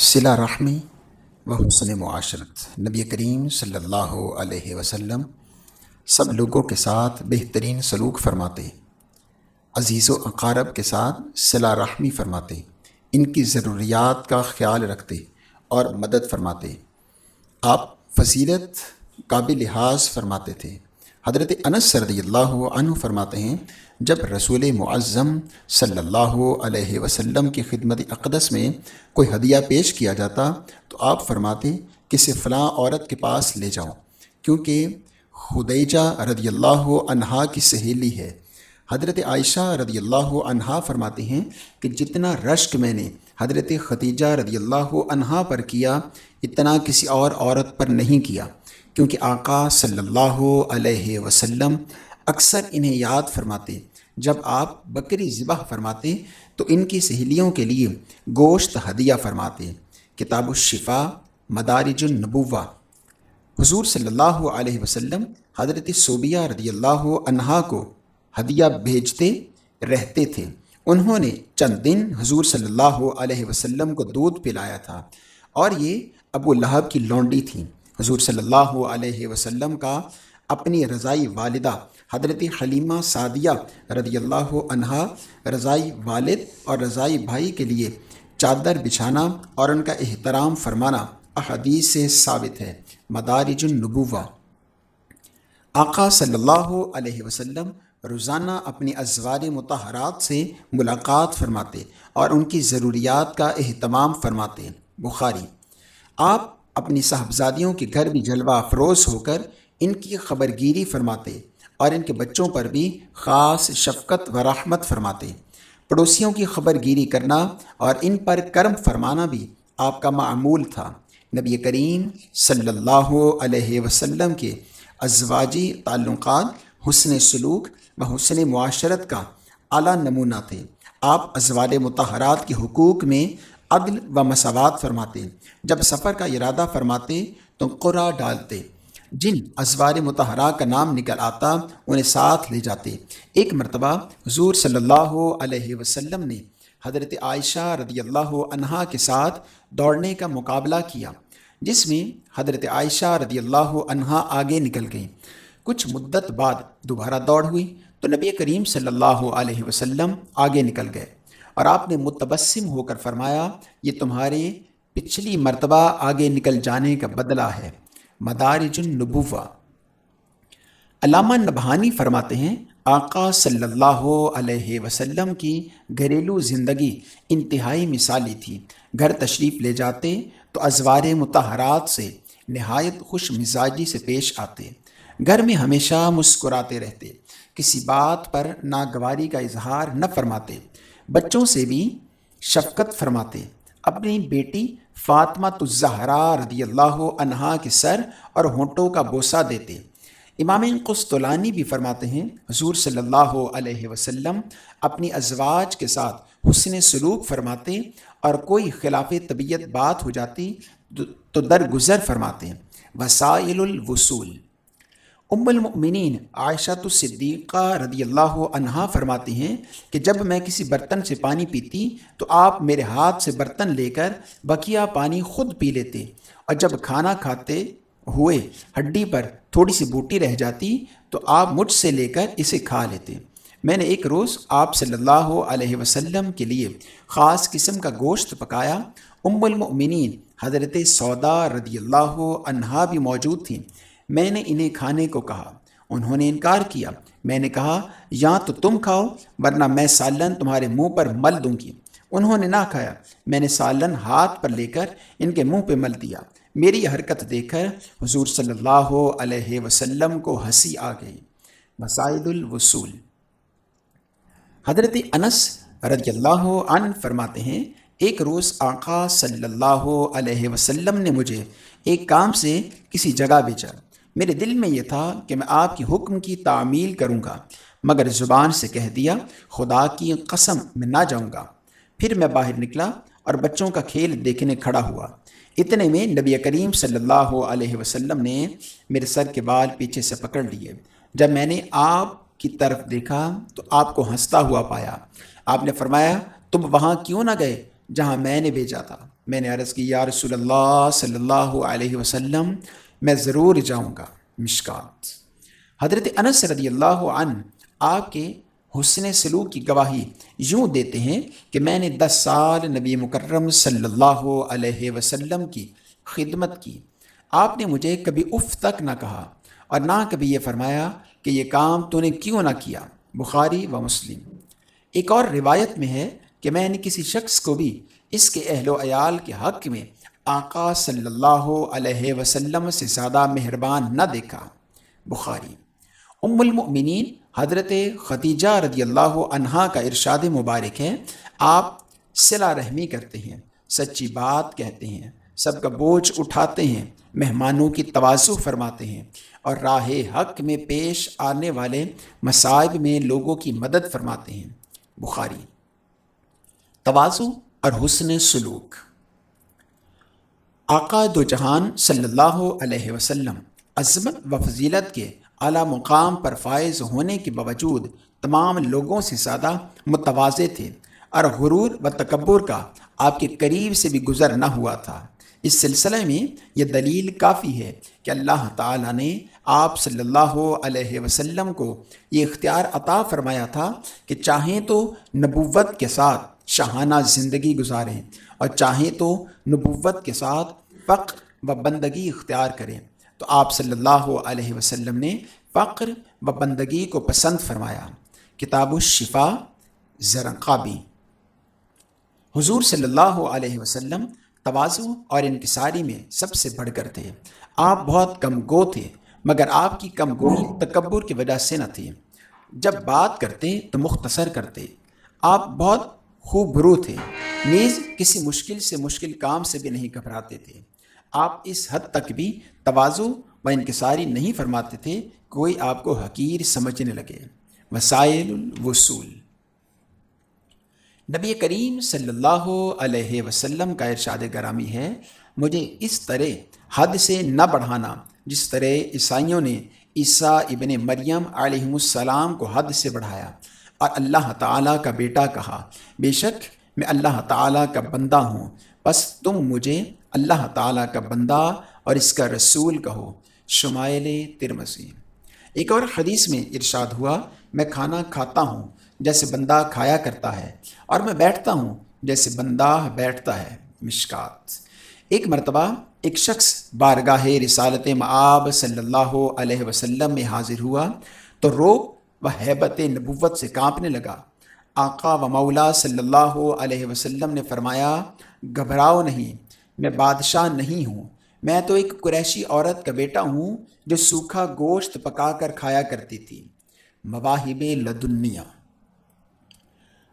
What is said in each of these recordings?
صلہ رحمی و حسن معاشرت۔ نبی کریم صلی اللہ علیہ وسلم سب لوگوں کے ساتھ بہترین سلوک فرماتے، عزیز و اقارب کے ساتھ صلہ رحمی فرماتے، ان کی ضروریات کا خیال رکھتے اور مدد فرماتے۔ آپ فضیلت قابل لحاظ فرماتے تھے۔ حضرت انس رضی اللہ عنہ فرماتے ہیں جب رسول معظم صلی اللہ علیہ وسلم کی خدمت اقدس میں کوئی ہدیہ پیش کیا جاتا تو آپ فرماتے کسی فلاں عورت کے پاس لے جاؤں کیونکہ خدیجہ رضی اللہ عنہا کی سہیلی ہے۔ حضرت عائشہ رضی اللہ عنہا فرماتے ہیں کہ جتنا رشک میں نے حضرت ختیجہ رضی اللہ عنہا پر کیا، اتنا کسی اور عورت پر نہیں کیا۔ کیونکہ آقا صلی اللہ علیہ وسلم اکثر انہیں یاد فرماتے جب آپ بکری ذبح فرماتے تو ان کی سہیلیوں کے لیے گوشت ہدیہ فرماتے کتاب الشفا مدارج النبوہ۔ حضور صلی اللہ علیہ وسلم حضرت صوبیہ رضی اللہ عنہا کو ہدیہ بھیجتے رہتے تھے۔ انہوں نے چند دن حضور صلی اللہ علیہ وسلم کو دودھ پلایا تھا۔ اور یہ ابو لہب کی لونڈی تھیں۔ حضور صلی اللہ علیہ وسلم کا اپنی رضائی والدہ حضرت حلیمہ سعدیہ رضی اللہ عنہا، رضائی والد اور رضائی بھائی کے لیے چادر بچھانا اور ان کا احترام فرمانا احادیث سے ثابت ہے۔ مدارج النبوہ۔ آقا صلی اللہ علیہ وسلم روزانہ اپنی ازوار متحرات سے ملاقات فرماتے اور ان کی ضروریات کا اہتمام فرماتے۔ بخاری۔ آپ اپنی صاحبزادیوں کے گھر بھی جلوہ افروز ہو کر ان کی خبر گیری فرماتے۔ اور ان کے بچوں پر بھی خاص شفقت و رحمت فرماتے پڑوسیوں کی خبر گیری کرنا اور ان پر کرم فرمانا بھی آپ کا معمول تھا۔ نبی کریم صلی اللہ علیہ وسلم کے ازواجی تعلقات حسن سلوک و حسن معاشرت کا اعلیٰ نمونہ تھے۔ آپ ازوال متحرات کے حقوق میں عدل و مساوات فرماتے جب سفر کا ارادہ فرماتے تو قرا ڈالتے جن ازوار متحرہ کا نام نکل آتا انہیں ساتھ لے جاتے۔ ایک مرتبہ حضور صلی اللہ علیہ وسلم نے حضرت عائشہ رضی اللہ عنہا کے ساتھ دوڑنے کا مقابلہ کیا، جس میں حضرت عائشہ رضی اللہ عنہا آگے نکل گئیں کچھ مدت بعد دوبارہ دوڑ ہوئی تو نبی کریم صلی اللہ علیہ وسلم آگے نکل گئے۔ اور آپ نے متبسم ہو کر فرمایا، یہ تمہارے پچھلی مرتبہ آگے نکل جانے کا بدلہ ہے۔ مدارج النبوہ علامہ نبہانی فرماتے ہیں، آقا صلی اللہ علیہ وسلم کی گھریلو زندگی انتہائی مثالی تھی۔ گھر تشریف لے جاتے تو ازوار متحرات سے نہایت خوش مزاجی سے پیش آتے۔ گھر میں ہمیشہ مسکراتے رہتے، کسی بات پر ناگواری کا اظہار نہ فرماتے۔ بچوں سے بھی شفقت فرماتے۔ اپنی بیٹی فاطمہ الزہرا رضی اللہ عنہا کے سر اور ہونٹوں کا بوسہ دیتے۔ امام قسطلانی بھی فرماتے ہیں، حضور صلی اللہ علیہ وسلم اپنی ازواج کے ساتھ حسن سلوک فرماتے اور کوئی خلاف طبیعت بات ہو جاتی تو درگزر فرماتے۔ وسائل الوصول۔ ام المؤمنین عائشہ الصدیقہ رضی اللہ عنہا فرماتی ہیں کہ جب میں کسی برتن سے پانی پیتی تو آپ میرے ہاتھ سے برتن لے کر بقیہ پانی خود پی لیتے اور جب کھانا کھاتے ہوئے ہڈی پر تھوڑی سی بوٹی رہ جاتی تو آپ مجھ سے لے کر اسے کھا لیتے۔ میں نے ایک روز آپ صلی اللہ علیہ وسلم کے لیے خاص قسم کا گوشت پکایا۔ ام المؤمنین حضرت سودا رضی اللہ عنہا بھی موجود تھیں۔ میں نے انہیں کھانے کو کہا۔ انہوں نے انکار کیا۔ میں نے کہا، یا تو تم کھاؤ، ورنہ میں سالن تمہارے منہ پر مل دوں گی۔ انہوں نے نہ کھایا۔ میں نے سالن ہاتھ پر لے کر ان کے منہ پہ مل دیا۔ میری حرکت دیکھ کر حضور صلی اللہ علیہ وسلم کو ہنسی آ گئی۔ مسائد الوصول۔ حضرت انس رضی اللہ عنہ فرماتے ہیں، ایک روز آقا صلی اللہ علیہ وسلم نے مجھے ایک کام سے کسی جگہ بھیجا۔ میرے دل میں یہ تھا کہ میں آپ کی حکم کی تعمیل کروں گا، مگر زبان سے کہہ دیا، خدا کی قسم میں نہ جاؤں گا۔ پھر میں باہر نکلا اور بچوں کا کھیل دیکھنے کھڑا ہوا۔ اتنے میں نبی کریم صلی اللہ علیہ وسلم نے میرے سر کے بال پیچھے سے پکڑ لیے۔ جب میں نے آپ کی طرف دیکھا تو آپ کو ہنستا ہوا پایا۔ آپ نے فرمایا، تم وہاں کیوں نہ گئے جہاں میں نے بھیجا تھا؟ میں نے عرض کی، یا رسول اللہ صلی اللہ علیہ وسلم میں ضرور جاؤں گا، مشکات۔ حضرت انس رضی اللہ عنہ آپ کے حسن سلوک کی گواہی یوں دیتے ہیں کہ میں نے دس سال نبی مکرم صلی اللہ علیہ وسلم کی خدمت کی۔ آپ نے مجھے کبھی اف تک نہ کہا اور نہ کبھی یہ فرمایا کہ یہ کام تو نے کیوں نہ کیا، بخاری و مسلم۔ ایک اور روایت میں ہے کہ میں نے کسی شخص کو بھی اس کے اہل و عیال کے حق میں آقا صلی اللہ علیہ وسلم سے زیادہ مہربان نہ دیکھا۔ بخاری۔ ام المؤمنین، حضرت ختیجہ رضی اللہ عنہا کا ارشاد مبارک ہے۔ آپ صلا رحمی کرتے ہیں، سچی بات کہتے ہیں، سب کا بوجھ اٹھاتے ہیں، مہمانوں کی توازو فرماتے ہیں۔ اور راہ حق میں پیش آنے والے مصائب میں لوگوں کی مدد فرماتے ہیں۔ بخاری۔ توازو اور حسن سلوک۔ آقا دو جہان صلی اللہ علیہ وسلم، عظمت و فضیلت کے اعلیٰ مقام پر فائز ہونے کے باوجود تمام لوگوں سے زیادہ متوازے تھے اور غرور و تکبر کا آپ کے قریب سے بھی گزر نہ ہوا تھا۔ اس سلسلے میں یہ دلیل کافی ہے کہ اللہ تعالیٰ نے آپ صلی اللہ علیہ وسلم کو یہ اختیار عطا فرمایا تھا کہ چاہیں تو نبوت کے ساتھ شاہانہ زندگی گزاریں۔ اور چاہیں تو نبوت کے ساتھ فقر و بندگی اختیار کریں۔ تو آپ صلی اللہ علیہ وسلم نے فقر و بندگی کو پسند فرمایا۔ کتاب الشفا زرقابی حضور صلی اللہ علیہ وسلم توازو اور انکساری میں سب سے بڑھ کر تھے۔ آپ بہت کم گو تھے، مگر آپ کی کم گوئی تکبر کی وجہ سے نہ تھی جب بات کرتے تو مختصر کرتے۔ آپ بہت خوب برو تھے۔ نیز کسی مشکل سے مشکل کام سے بھی نہیں گھبراتے تھے۔ آپ اس حد تک بھی توازو و انکساری نہیں فرماتے تھے۔ کوئی آپ کو حقیر سمجھنے لگے۔ وسائل الوصول۔ نبی کریم صلی اللہ علیہ وسلم کا ارشاد گرامی ہے، مجھے اس طرح حد سے نہ بڑھانا جس طرح عیسائیوں نے عیسیٰ ابن مریم علیہ السلام کو حد سے بڑھایا۔ اور اللہ تعالیٰ کا بیٹا کہا، بے شک میں اللہ تعالیٰ کا بندہ ہوں، بس تم مجھے اللہ تعالیٰ کا بندہ اور اس کا رسول کہو۔ شمائل ترمسی ایک اور حدیث میں ارشاد ہوا، میں کھانا کھاتا ہوں جیسے بندہ کھایا کرتا ہے، اور میں بیٹھتا ہوں جیسے بندہ بیٹھتا ہے۔ مشکات۔ ایک مرتبہ ایک شخص بارگاہ رسالت معاب صلی اللہ علیہ وسلم میں حاضر ہوا، تو روب و حیبت نبوت سے کانپنے لگا۔ آقا و مولا صلی اللہ علیہ وسلم نے فرمایا، گھبراؤ نہیں، میں بادشاہ نہیں ہوں۔ میں تو ایک قریشی عورت کا بیٹا ہوں جو سوکھا گوشت پکا کر کھایا کرتی تھی۔ مواہب لدنیا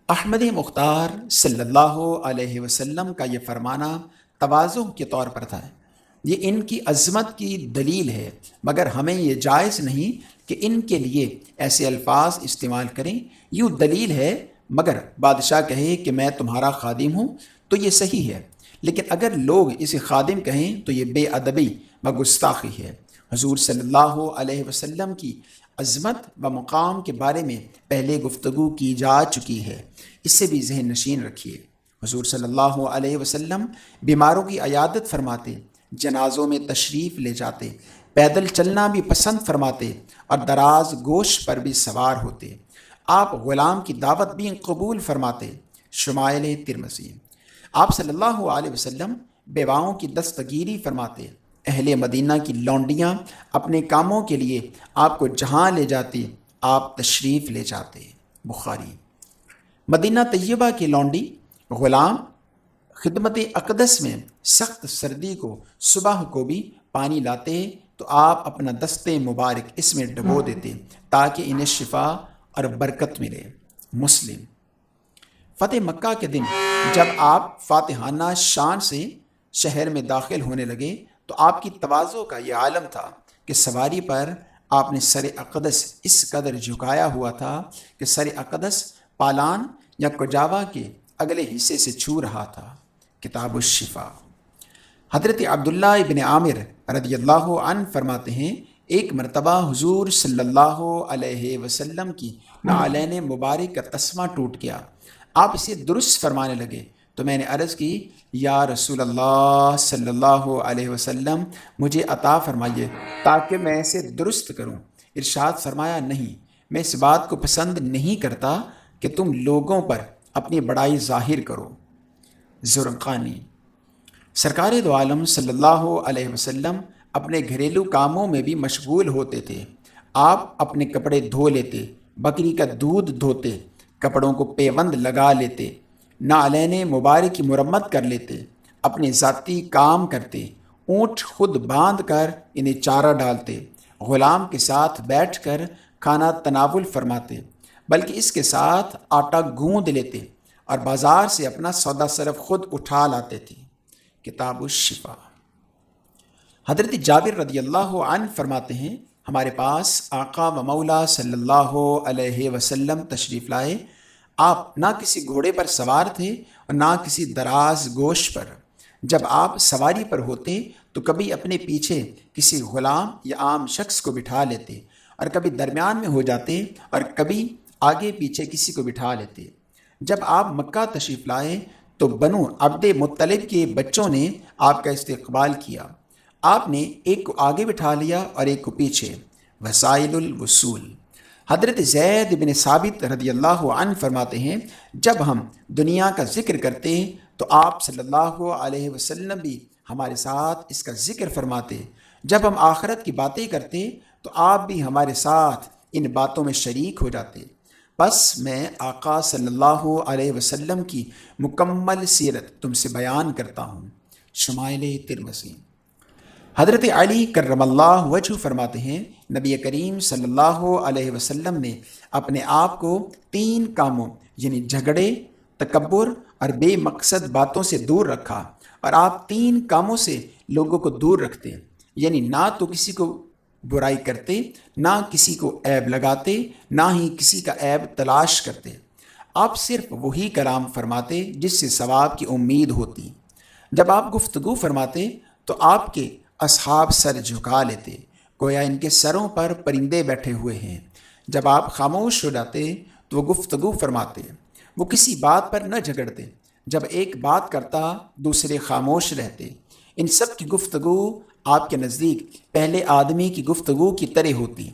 احمد مختار صلی اللہ علیہ وسلم کا یہ فرمانا توازوں کے طور پر تھا۔ یہ ان کی عظمت کی دلیل ہے، مگر ہمیں یہ جائز نہیں کہ ان کے لیے ایسے الفاظ استعمال کریں۔ یوں دلیل ہے، مگر بادشاہ کہے کہ میں تمہارا خادم ہوں تو یہ صحیح ہے، لیکن اگر لوگ اسے خادم کہیں تو یہ بے ادبی و گستاخی ہے۔ حضور صلی اللہ علیہ وسلم کی عظمت و مقام کے بارے میں پہلے گفتگو کی جا چکی ہے۔ اس سے بھی ذہن نشین رکھیے۔ حضور صلی اللہ علیہ وسلم بیماروں کی عیادت فرماتے جنازوں میں تشریف لے جاتے، پیدل چلنا بھی پسند فرماتے اور دراز گوشت پر بھی سوار ہوتے۔ آپ غلام کی دعوت بھی قبول فرماتے۔ شمائل ترمسی آپ صلی اللہ علیہ وسلم بیواؤں کی دستگیری فرماتے۔ اہل مدینہ کی لونڈیاں اپنے کاموں کے لیے آپ کو جہاں لے جاتی آپ تشریف لے جاتے۔ بخاری۔ مدینہ طیبہ کی لونڈی، غلام خدمت اقدس میں سخت سردی کو صبح کو بھی پانی لاتے تو آپ اپنا دستے مبارک اس میں ڈبو دیتے تاکہ انہیں شفا اور برکت ملے۔ مسلم۔ فتح مکہ کے دن جب آپ فاتحانہ شان سے شہر میں داخل ہونے لگے، تو آپ کی توازوں کا یہ عالم تھا کہ سواری پر آپ نے سر اقدس اس قدر جھکایا ہوا تھا کہ سر اقدس پالان یا کجاوا کے اگلے حصے سے چھو رہا تھا۔ کتاب الشفا حضرت عبداللہ ابن عامر رضی اللہ عنہ فرماتے ہیں، ایک مرتبہ حضور صلی اللہ علیہ وسلم کی نعلین مبارک کا تسمہ ٹوٹ گیا۔ آپ اسے درست فرمانے لگے۔ تو میں نے عرض کی، یا رسول اللہ صلی اللہ علیہ وسلم، مجھے عطا فرمائیے تاکہ میں اسے درست کروں۔ ارشاد فرمایا، نہیں، میں اس بات کو پسند نہیں کرتا کہ تم لوگوں پر اپنی بڑائی ظاہر کرو۔ ذرقانی سرکار دو عالم صلی اللہ علیہ وسلم اپنے گھریلو کاموں میں بھی مشغول ہوتے تھے۔ آپ اپنے کپڑے دھو لیتے، بکری کا دودھ دھوتے، کپڑوں کو پیوند لگا لیتے، نالین مبارک کی مرمت کر لیتے، اپنے ذاتی کام کرتے، اونٹ خود باندھ کر انہیں چارہ ڈالتے، غلام کے ساتھ بیٹھ کر کھانا تناول فرماتے، بلکہ اس کے ساتھ آٹا گوند لیتے۔ اور بازار سے اپنا سودا صرف خود اٹھا لاتے تھے۔ کتاب الشفا۔ حضرت جابر رضی اللہ عنہ فرماتے ہیں، ہمارے پاس آقا و مولا صلی اللہ علیہ وسلم تشریف لائے۔ آپ نہ کسی گھوڑے پر سوار تھے اور نہ کسی دراز گوشت پر۔ جب آپ سواری پر ہوتے تو کبھی اپنے پیچھے کسی غلام یا عام شخص کو بٹھا لیتے۔ اور کبھی درمیان میں ہو جاتے اور کبھی آگے پیچھے کسی کو بٹھا لیتے۔ جب آپ مکہ تشریف لائے تو بنو عبد مطلب کے بچوں نے آپ کا استقبال کیا۔ آپ نے ایک کو آگے بٹھا لیا اور ایک کو پیچھے۔ وسائل الوصول۔ حضرت زید بن ثابت رضی اللہ عنہ فرماتے ہیں، جب ہم دنیا کا ذکر کرتے تو آپ صلی اللہ علیہ وسلم بھی ہمارے ساتھ اس کا ذکر فرماتے۔ جب ہم آخرت کی باتیں کرتے تو آپ بھی ہمارے ساتھ ان باتوں میں شریک ہو جاتے۔ بس میں آقا صلی اللہ علیہ وسلم کی مکمل سیرت تم سے بیان کرتا ہوں۔ شمائل ترمسی حضرت علی کرم اللہ وجہ فرماتے ہیں، نبی کریم صلی اللہ علیہ وسلم نے اپنے آپ کو تین کاموں یعنی جھگڑے، تکبر اور بے مقصد باتوں سے دور رکھا۔ اور آپ تین کاموں سے لوگوں کو دور رکھتے یعنی نہ تو کسی کو برائی کرتے، نہ کسی کو عیب لگاتے، نہ ہی کسی کا عیب تلاش کرتے۔ آپ صرف وہی کلام فرماتے جس سے ثواب کی امید ہوتی۔ جب آپ گفتگو فرماتے تو آپ کے اصحاب سر جھکا لیتے۔ گویا ان کے سروں پر پرندے بیٹھے ہوئے ہیں۔ جب آپ خاموش ہو جاتے تو وہ گفتگو فرماتے۔ وہ کسی بات پر نہ جھگڑتے۔ جب ایک بات کرتا، دوسرے خاموش رہتے۔ ان سب کی گفتگو آپ کے نزدیک پہلے آدمی کی گفتگو کی طرح ہوتی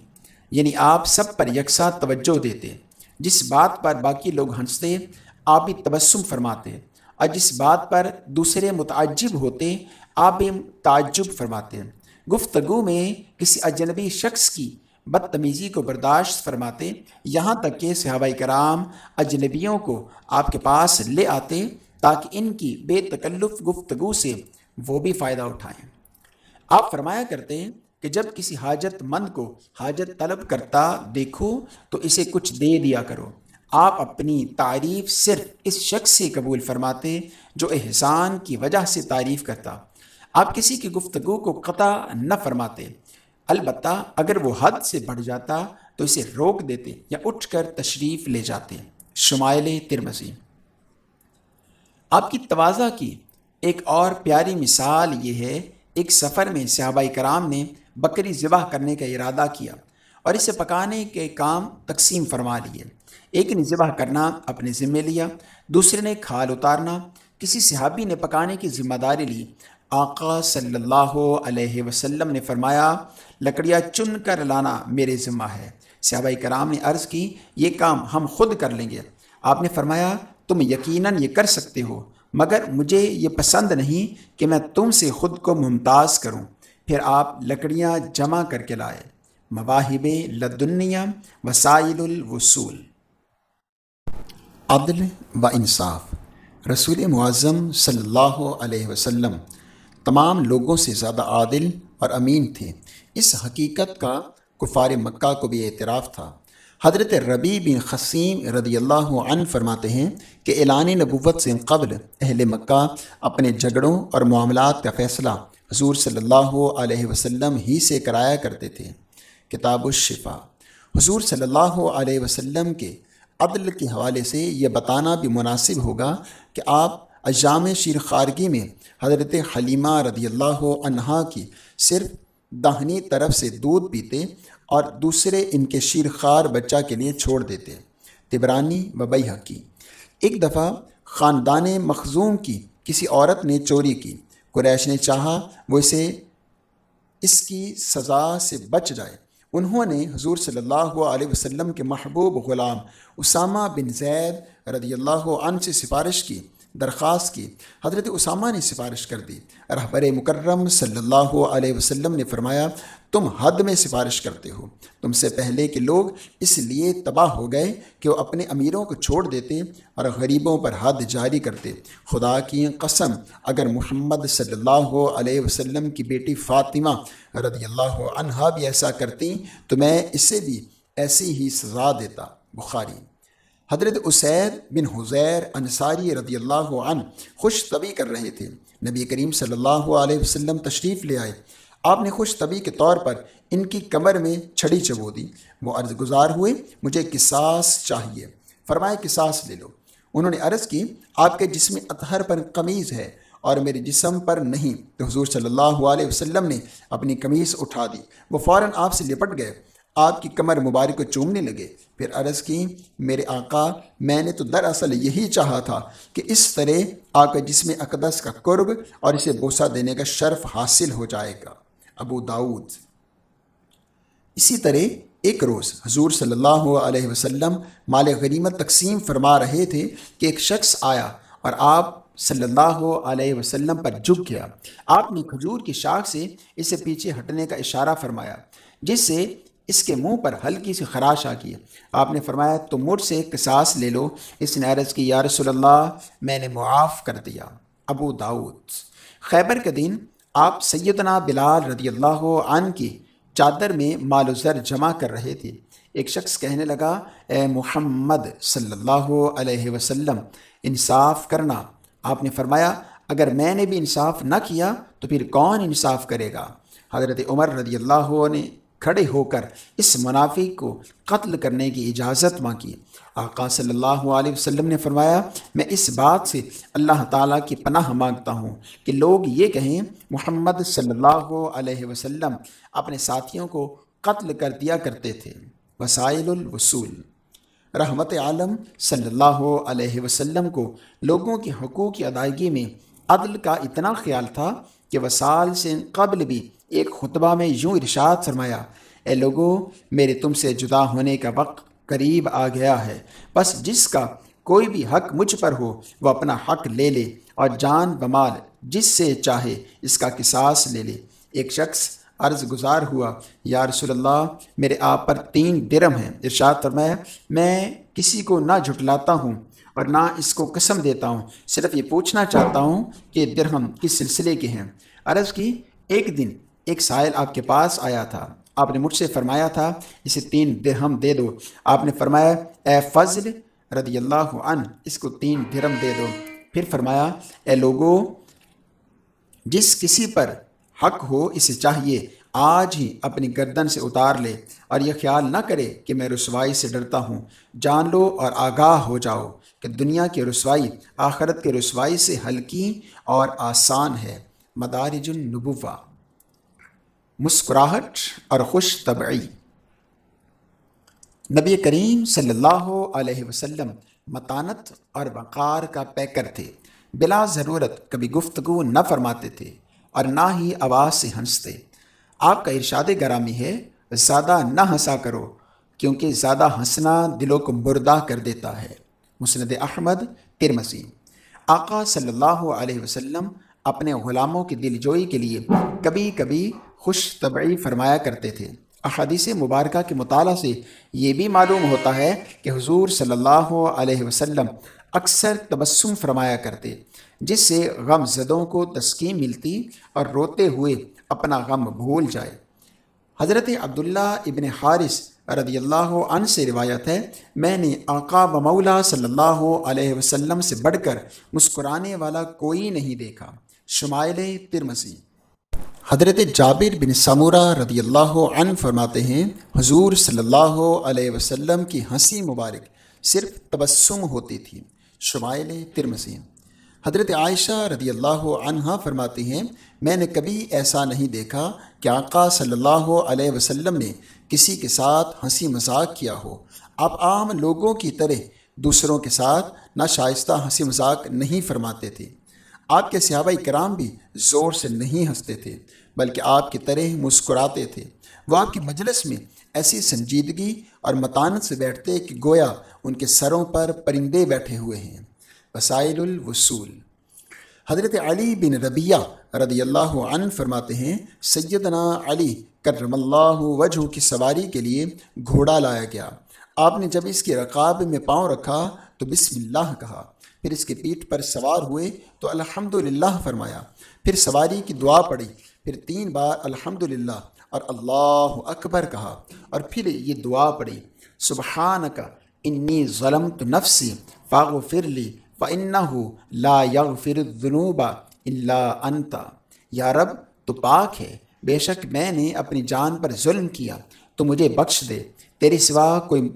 یعنی آپ سب پر یکساں توجہ دیتے جس بات پر باقی لوگ ہنستے آپ بھی تبسم فرماتے اور جس بات پر دوسرے متعجب ہوتے آپ بھی تعجب فرماتے گفتگو میں کسی اجنبی شخص کی بدتمیزی کو برداشت فرماتے یہاں تک کہ صحابہ کرام اجنبیوں کو آپ کے پاس لے آتے تاکہ ان کی بے تکلف گفتگو سے وہ بھی فائدہ اٹھائیں۔ آپ فرمایا کرتے ہیں کہ جب کسی حاجت مند کو حاجت طلب کرتا دیکھو تو اسے کچھ دے دیا کرو۔ آپ اپنی تعریف صرف اس شخص سے قبول فرماتے جو احسان کی وجہ سے تعریف کرتا۔ آپ کسی کی گفتگو کو قطع نہ فرماتے۔ البتہ اگر وہ حد سے بڑھ جاتا تو اسے روک دیتے یا اٹھ کر تشریف لے جاتے۔ شمائل ترمزی آپ کی توازہ کی ایک اور پیاری مثال یہ ہے ایک سفر میں صحابہ کرام نے بکری ذبح کرنے کا ارادہ کیا اور اسے پکانے کے کام تقسیم فرما لیے ایک نے ذبح کرنا، اپنے ذمے لیا، دوسرے نے کھال اتارنا۔ کسی صحابی نے پکانے کی ذمہ داری لی۔ آقا صلی اللہ علیہ وسلم نے فرمایا، لکڑیاں چن کر لانا میرے ذمہ ہے۔ صحابہ کرام نے عرض کی، یہ کام ہم خود کر لیں گے۔ آپ نے فرمایا، تم یقیناً یہ کر سکتے ہو۔ مگر مجھے یہ پسند نہیں کہ میں تم سے خود کو ممتاز کروں۔ پھر آپ لکڑیاں جمع کر کے لائے۔ مواہب لدنیا وسائل الوصول۔ عدل و انصاف۔ رسول معظم صلی اللہ علیہ وسلم تمام لوگوں سے زیادہ عادل اور امین تھے۔ اس حقیقت کا کفار مکہ کو بھی اعتراف تھا۔ حضرت ربی بن خسیم رضی اللہ عنہ فرماتے ہیں کہ اعلان نبوت سے قبل اہل مکہ اپنے جھگڑوں اور معاملات کا فیصلہ حضور صلی اللہ علیہ وسلم ہی سے کرایا کرتے تھے۔ کتاب الشفا حضور صلی اللہ علیہ وسلم کے عدل کے حوالے سے یہ بتانا بھی مناسب ہوگا کہ آپ اجام شیر خارگی میں حضرت حلیمہ رضی اللہ عنہا کی صرف داہنی طرف سے دودھ پیتے اور دوسرے ان کے شیر خار بچہ کے لیے چھوڑ دیتے۔ تبرانی و بئی حقی ایک دفعہ خاندان مخزوم کی کسی عورت نے چوری کی۔ قریش نے چاہا وہ اسے اس کی سزا سے بچ جائے۔ انہوں نے حضور صلی اللہ علیہ وسلم کے محبوب غلام اسامہ بن زید رضی اللہ عنہ سے سفارش کی۔ درخواست کی۔ حضرت اسامہ نے سفارش کر دی۔ رہبر مکرم صلی اللہ علیہ وسلم نے فرمایا، تم حد میں سفارش کرتے ہو۔ تم سے پہلے کے لوگ اس لیے تباہ ہو گئے کہ وہ اپنے امیروں کو چھوڑ دیتے اور غریبوں پر حد جاری کرتے۔ خدا کی قسم، اگر محمد صلی اللہ علیہ وسلم کی بیٹی فاطمہ رضی اللہ عنہا بھی ایسا کرتی، تو میں اسے بھی ایسی ہی سزا دیتا۔ بخاری۔ حضرت اسید بن حزیر انصاری رضی اللہ عنہ خوش طبی کر رہے تھے۔ نبی کریم صلی اللہ علیہ وسلم تشریف لے آئے۔ آپ نے خوش طبی کے طور پر ان کی کمر میں چھڑی چبو دی۔ وہ عرض گزار ہوئے، مجھے قصاص چاہیے۔ فرمائے قصاص لے لو۔ انہوں نے عرض کی، آپ کے جسم اطہر پر قمیض ہے اور میرے جسم پر نہیں۔ تو حضور صلی اللہ علیہ وسلم نے اپنی قمیض اٹھا دی۔ وہ فوراً آپ سے لپٹ گئے۔ آپ کی کمر مبارک کو چومنے لگے۔ پھر عرض کی، میرے آقا، میں نے تو دراصل یہی چاہا تھا کہ اس طرح آپ کے جسم اقدس کا قرب اور اسے بوسہ دینے کا شرف حاصل ہو جائے گا۔ ابو داود اسی طرح ایک روز حضور صلی اللہ علیہ وسلم مال غنیمت تقسیم فرما رہے تھے کہ ایک شخص آیا اور آپ صلی اللہ علیہ وسلم پر جھک گیا۔ آپ نے کھجور کی شاخ سے اسے پیچھے ہٹنے کا اشارہ فرمایا، جس سے اس کے منہ پر ہلکی سی خراش آ گئی آپ نے فرمایا، تو مجھ سے قصاص لے لو۔ اس نے عرض کی، یا رسول اللہ، میں نے معاف کر دیا۔ ابو داود خیبر کے دن آپ سیدنا بلال رضی اللہ عنہ کی چادر میں مال و زر جمع کر رہے تھے۔ ایک شخص کہنے لگا، اے محمد صلی اللہ علیہ وسلم، انصاف کرنا۔ آپ نے فرمایا، اگر میں نے بھی انصاف نہ کیا، تو پھر کون انصاف کرے گا؟ حضرت عمر رضی اللہ نے کھڑے ہو کر اس منافی کو قتل کرنے کی اجازت مانگی۔ آقا صلی اللہ علیہ وسلم نے فرمایا، میں اس بات سے اللہ تعالیٰ کی پناہ مانگتا ہوں کہ لوگ یہ کہیں، محمد صلی اللہ علیہ وسلم اپنے ساتھیوں کو قتل کر دیا کرتے تھے۔ وسائل الوصول۔ رحمت عالم صلی اللہ علیہ وسلم کو لوگوں کی حقوق کی ادائیگی میں عدل کا اتنا خیال تھا کہ وسال سے قبل بھی ایک خطبہ میں یوں ارشاد فرمایا، اے لوگوں میرے تم سے جدا ہونے کا وقت قریب آ گیا ہے۔ بس جس کا کوئی بھی حق مجھ پر ہو، وہ اپنا حق لے لے اور جان بمال جس سے چاہے اس کا قصاص لے لے۔ ایک شخص عرض گزار ہوا، یا رسول اللہ، میرے آپ پر تین درم ہیں۔ ارشاد فرمایا، میں کسی کو نہ جھٹلاتا ہوں اور نہ اس کو قسم دیتا ہوں۔ صرف یہ پوچھنا چاہتا ہوں کہ درہم کس سلسلے کے ہیں؟ عرض کی، ایک دن ایک سائل آپ کے پاس آیا تھا۔ آپ نے مجھ سے فرمایا تھا، اسے تین درہم دے دو۔ آپ نے فرمایا، اے فضل رضی اللہ عنہ، اس کو تین درہم دے دو۔ پھر فرمایا، اے لوگو، جس کسی پر حق ہو اسے چاہیے، آج ہی اپنی گردن سے اتار لے اور یہ خیال نہ کرے کہ میں رسوائی سے ڈرتا ہوں۔ جان لو اور آگاہ ہو جاؤ کہ دنیا کی رسوائی آخرت کے رسوائی سے ہلکی اور آسان ہے۔ مدارج النبوہ۔ مسکراہٹ اور خوش طبعی۔ نبی کریم صلی اللہ علیہ وسلم متانت اور وقار کا پیکر تھے۔ بلا ضرورت کبھی گفتگو نہ فرماتے تھے اور نہ ہی آواز سے ہنستے۔ آپ کا ارشاد گرامی ہے، زیادہ نہ ہنسا کرو، کیونکہ زیادہ ہنسنا دلوں کو مردہ کر دیتا ہے۔ مسند احمد ترمسی آقا صلی اللہ علیہ وسلم اپنے غلاموں کی دل جوئی کے لیے کبھی کبھی خوش طبعی فرمایا کرتے تھے۔ احادیث مبارکہ کے مطالعہ سے یہ بھی معلوم ہوتا ہے کہ حضور صلی اللہ علیہ وسلم اکثر تبسم فرمایا کرتے، جس سے غم زدوں کو تسکین ملتی اور روتے ہوئے اپنا غم بھول جائے۔ حضرت عبداللہ ابن حارث رضی اللہ عنہ سے روایت ہے، میں نے آقا و مولا صلی اللہ علیہ وسلم سے بڑھ کر مسکرانے والا کوئی نہیں دیکھا۔ شمائل ترمسی حضرت جابر بن سمورہ رضی اللہ عنہ فرماتے ہیں، حضور صلی اللہ علیہ وسلم کی ہنسی مبارک صرف تبسم ہوتی تھی۔ شمائل ترمسی حضرت عائشہ رضی اللہ عنہ فرماتی ہیں، میں نے کبھی ایسا نہیں دیکھا کہ آقا صلی اللہ علیہ وسلم نے کسی کے ساتھ ہنسی مذاق کیا ہو۔ آپ عام لوگوں کی طرح دوسروں کے ساتھ نہ شائستہ ہنسی مذاق نہیں فرماتے تھے۔ آپ کے صحابہ کرام بھی زور سے نہیں ہنستے تھے۔ بلکہ آپ کی طرح مسکراتے تھے۔ وہ آپ کی مجلس میں ایسی سنجیدگی اور متانت سے بیٹھتے کہ گویا ان کے سروں پر پرندے بیٹھے ہوئے ہیں۔ وسائل الوصول۔ حضرت علی بن ربیہ رضی اللہ عنہ فرماتے ہیں، سیدنا علی کرم اللہ وجہ کی سواری کے لیے گھوڑا لایا گیا۔ آپ نے جب اس کے رقاب میں پاؤں رکھا تو بسم اللہ کہا۔ پھر اس کے پیٹھ پر سوار ہوئے تو الحمد فرمایا۔ پھر سواری کی دعا پڑی۔ پھر تین بار الحمد اور اللہ اکبر کہا اور پھر یہ دعا پڑی سبحان کا انی ظلم تو نفسی فاغ فرلی فن لا یغفر الذنوب الا انتا یا رب، تو پاک ہے، بے شک میں نے اپنی جان پر ظلم کیا، تو مجھے بخش دے۔ تیرے سوا کوئی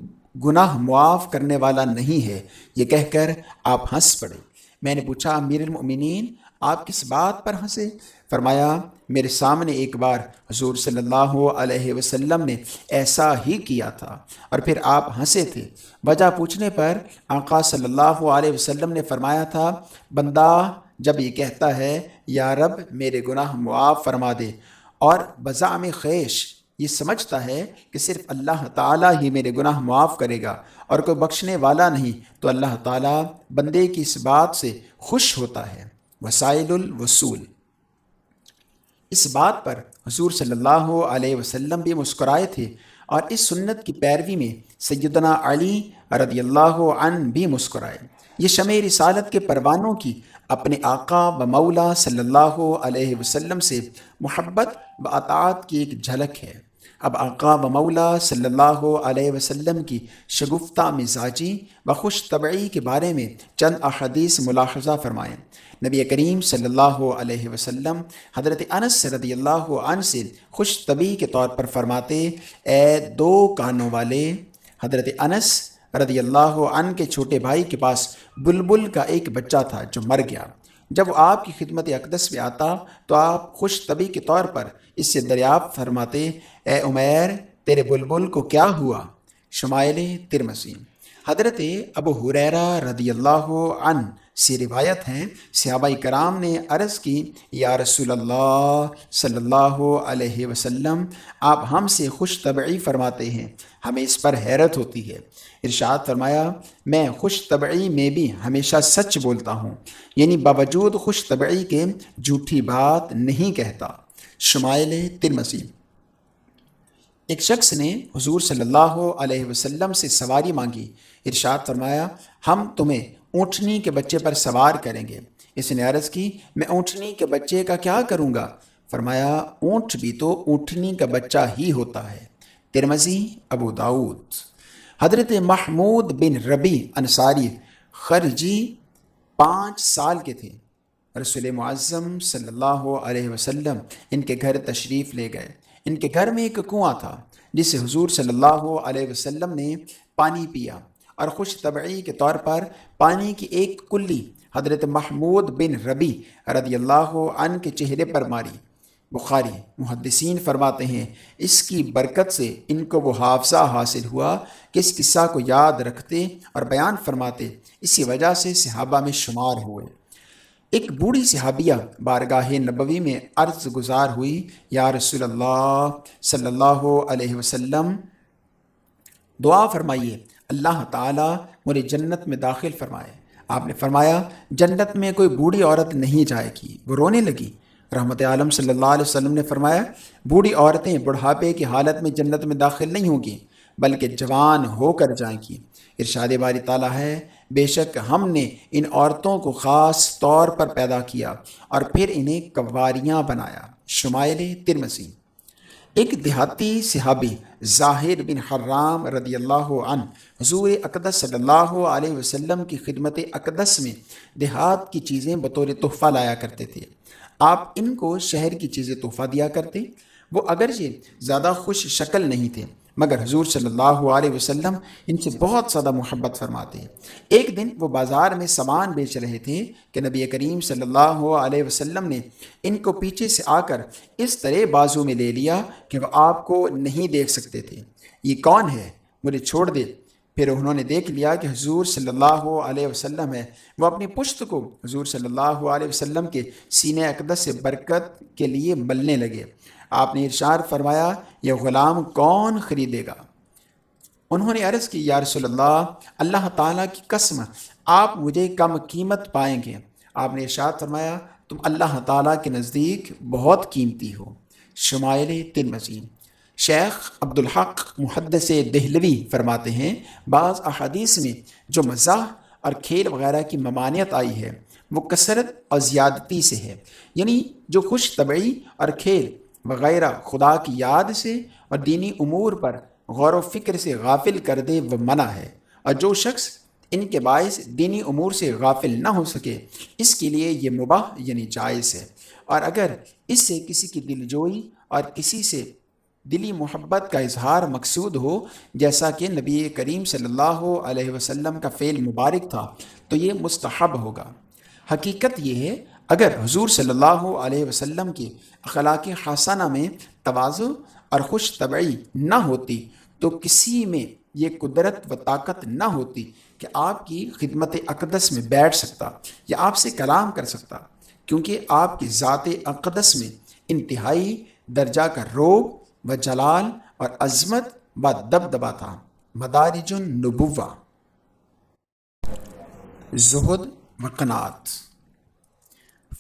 گناہ معاف کرنے والا نہیں ہے۔ یہ کہہ کر آپ ہنس پڑے۔ میں نے پوچھا، امیر المؤمنین، آپ کس بات پر ہنسے؟ فرمایا، میرے سامنے ایک بار حضور صلی اللہ علیہ وسلم نے ایسا ہی کیا تھا۔ اور پھر آپ ہنسے تھے۔ وجہ پوچھنے پر آقا صلی اللہ علیہ وسلم نے فرمایا تھا، بندہ جب یہ کہتا ہے، یا رب، میرے گناہ معاف فرما دے۔ اور بزام خیش یہ سمجھتا ہے کہ صرف اللہ تعالیٰ ہی میرے گناہ معاف کرے گا۔ اور کوئی بخشنے والا نہیں، تو اللہ تعالیٰ بندے کی اس بات سے خوش ہوتا ہے۔ وسائل الوصول۔ اس بات پر حضور صلی اللہ علیہ وسلم بھی مسکرائے تھے اور اس سنت کی پیروی میں سیدنا علی رضی اللہ عنہ بھی مسکرائے۔ یہ شمع رسالت کے پروانوں کی اپنے آقا و مولا صلی اللہ علیہ وسلم سے محبت و اطاعت کی ایک جھلک ہے۔ اب آقا و مولا صلی اللہ علیہ وسلم کی شگفتہ مزاجی و خوش طبعی کے بارے میں چند احادیث ملاحظہ فرمائیں۔ نبی کریم صلی اللہ علیہ وسلم حضرت انس رضی اللہ عنہ سے خوش طبی کے طور پر فرماتے، اے دو کانوں والے، حضرت انس رضی اللہ عنہ کے چھوٹے بھائی کے پاس بلبل کا ایک بچہ تھا جو مر گیا۔ جب وہ آپ کی خدمت اقدس میں آتا تو آپ خوش طبی کے طور پر اس سے دریافت فرماتے اے عمیر، تیرے بلبل کو کیا ہوا؟ شمائل ترمسیم حضرت ابو حریرہ رضی اللہ عنہ سی روایت ہیں صحابہ کرام نے عرض کی، یا رسول اللہ صلی اللہ علیہ وسلم، آپ ہم سے خوش طبعی فرماتے ہیں، ہمیں اس پر حیرت ہوتی ہے۔ ارشاد فرمایا، میں خوش طبعی میں بھی ہمیشہ سچ بولتا ہوں یعنی باوجود خوش طبعی کے جھوٹی بات نہیں کہتا۔ شمائل ترمسی ایک شخص نے حضور صلی اللہ علیہ وسلم سے سواری مانگی۔ ارشاد فرمایا، ہم تمہیں اونٹنی کے بچے پر سوار کریں گے۔ اس نے عرض کی، میں اونٹنی کے بچے کا کیا کروں گا؟ فرمایا، اونٹ بھی تو اونٹنی کا بچہ ہی ہوتا ہے۔ ترمزی ابو داود حضرت محمود بن ربی انصاری خرجی پانچ سال کے تھے۔ رسول معظم صلی اللہ علیہ وسلم ان کے گھر تشریف لے گئے۔ ان کے گھر میں ایک کنواں تھا جسے حضور صلی اللہ علیہ وسلم نے پانی پیا۔ اور خوش طبعی کے طور پر پانی کی ایک کلی حضرت محمود بن ربی رضی اللہ عنہ کے چہرے پر ماری۔ بخاری محدثین فرماتے ہیں، اس کی برکت سے ان کو وہ حافظہ حاصل ہوا کہ اس قصہ کو یاد رکھتے اور بیان فرماتے۔ اسی وجہ سے صحابہ میں شمار ہوئے۔ ایک بوڑھی صحابیہ بارگاہ نبوی میں عرض گزار ہوئی، یا رسول اللہ صلی اللہ علیہ وسلم، دعا فرمائیے، اللہ تعالیٰ مجھے جنت میں داخل فرمائے۔ آپ نے فرمایا، جنت میں کوئی بوڑھی عورت نہیں جائے گی۔ وہ رونے لگی۔ رحمت عالم صلی اللہ علیہ وسلم نے فرمایا، بوڑھی عورتیں بڑھاپے کی حالت میں جنت میں داخل نہیں ہوں گی، بلکہ جوان ہو کر جائیں گی۔ ارشاد باری تعالیٰ ہے بے شک ہم نے ان عورتوں کو خاص طور پر پیدا کیا اور پھر انہیں قواریاں بنایا۔ شمائل ترمسی ایک دیہاتی صحابی ظاہر بن حرام رضی اللہ عنہ، حضور اقدس صلی اللہ علیہ وسلم کی خدمت اقدس میں دیہات کی چیزیں بطور تحفہ لایا کرتے تھے۔ آپ ان کو شہر کی چیزیں تحفہ دیا کرتے؟ وہ اگرچہ زیادہ خوش شکل نہیں تھے مگر حضور صلی اللہ علیہ وسلم ان سے بہت زیادہ محبت فرماتے ہیں۔ ایک دن وہ بازار میں سامان بیچ رہے تھے کہ نبی کریم صلی اللہ علیہ وسلم نے ان کو پیچھے سے آ کر اس طرح بازو میں لے لیا کہ وہ آپ کو نہیں دیکھ سکتے تھے۔ یہ کون ہے؟ مجھے چھوڑ دے۔ پھر انہوں نے دیکھ لیا کہ حضور صلی اللہ علیہ وسلم ہے۔ وہ اپنی پشت کو حضور صلی اللہ علیہ وسلم کے سینہ اقدس سے برکت کے لیے ملنے لگے۔ آپ نے ارشاد فرمایا، یہ غلام کون خریدے گا؟ انہوں نے عرض کی، یا رسول اللہ اللہ تعالیٰ کی قسم، آپ مجھے کم قیمت پائیں گے۔ آپ نے ارشاد فرمایا، تم اللہ تعالیٰ کے نزدیک بہت قیمتی ہو۔ شمائل تن مزین شیخ عبدالحق محدث دہلوی فرماتے ہیں، بعض احادیث میں جو مزاح اور کھیل وغیرہ کی ممانعت آئی ہے، وہ کثرت اور زیادتی سے ہے۔ یعنی جو خوش طبعی اور کھیل وغیرہ خدا کی یاد سے اور دینی امور پر غور و فکر سے غافل کر دے وہ منع ہے۔ اور جو شخص ان کے باعث دینی امور سے غافل نہ ہو سکے، اس کے لیے یہ مباح یعنی جائز ہے۔ اور اگر اس سے کسی کی دل جوئی اور کسی سے دلی محبت کا اظہار مقصود ہو، جیسا کہ نبی کریم صلی اللہ علیہ وسلم کا فعل مبارک تھا، تو یہ مستحب ہوگا۔ حقیقت یہ ہے اگر حضور صلی اللہ علیہ وسلم کے اخلاق حسانہ میں توازو اور خوش طبعی نہ ہوتی، تو کسی میں یہ قدرت و طاقت نہ ہوتی کہ آپ کی خدمت اقدس میں بیٹھ سکتا یا آپ سے کلام کر سکتا، کیونکہ آپ کی ذات اقدس میں انتہائی درجہ کا روب و جلال اور عظمت و دب دبا تھا۔ مدارج النبوہ۔ زہد و قناعت۔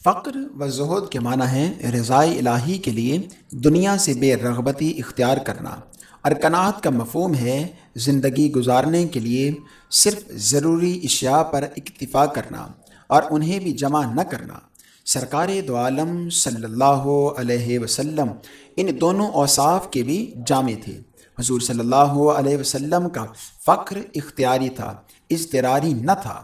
فقر و زہد کے معنی ہے رضاء الہی کے لیے دنیا سے بے رغبتی اختیار کرنا۔ اور قناعت کا مفہوم ہے زندگی گزارنے کے لیے صرف ضروری اشیاء پر اکتفا کرنا اور انہیں بھی جمع نہ کرنا۔ سرکار دو عالم صلی اللہ علیہ وسلم ان دونوں اوصاف کے بھی جامع تھے۔ حضور صلی اللہ علیہ وسلم کا فخر اختیاری تھا، اضطراری نہ تھا۔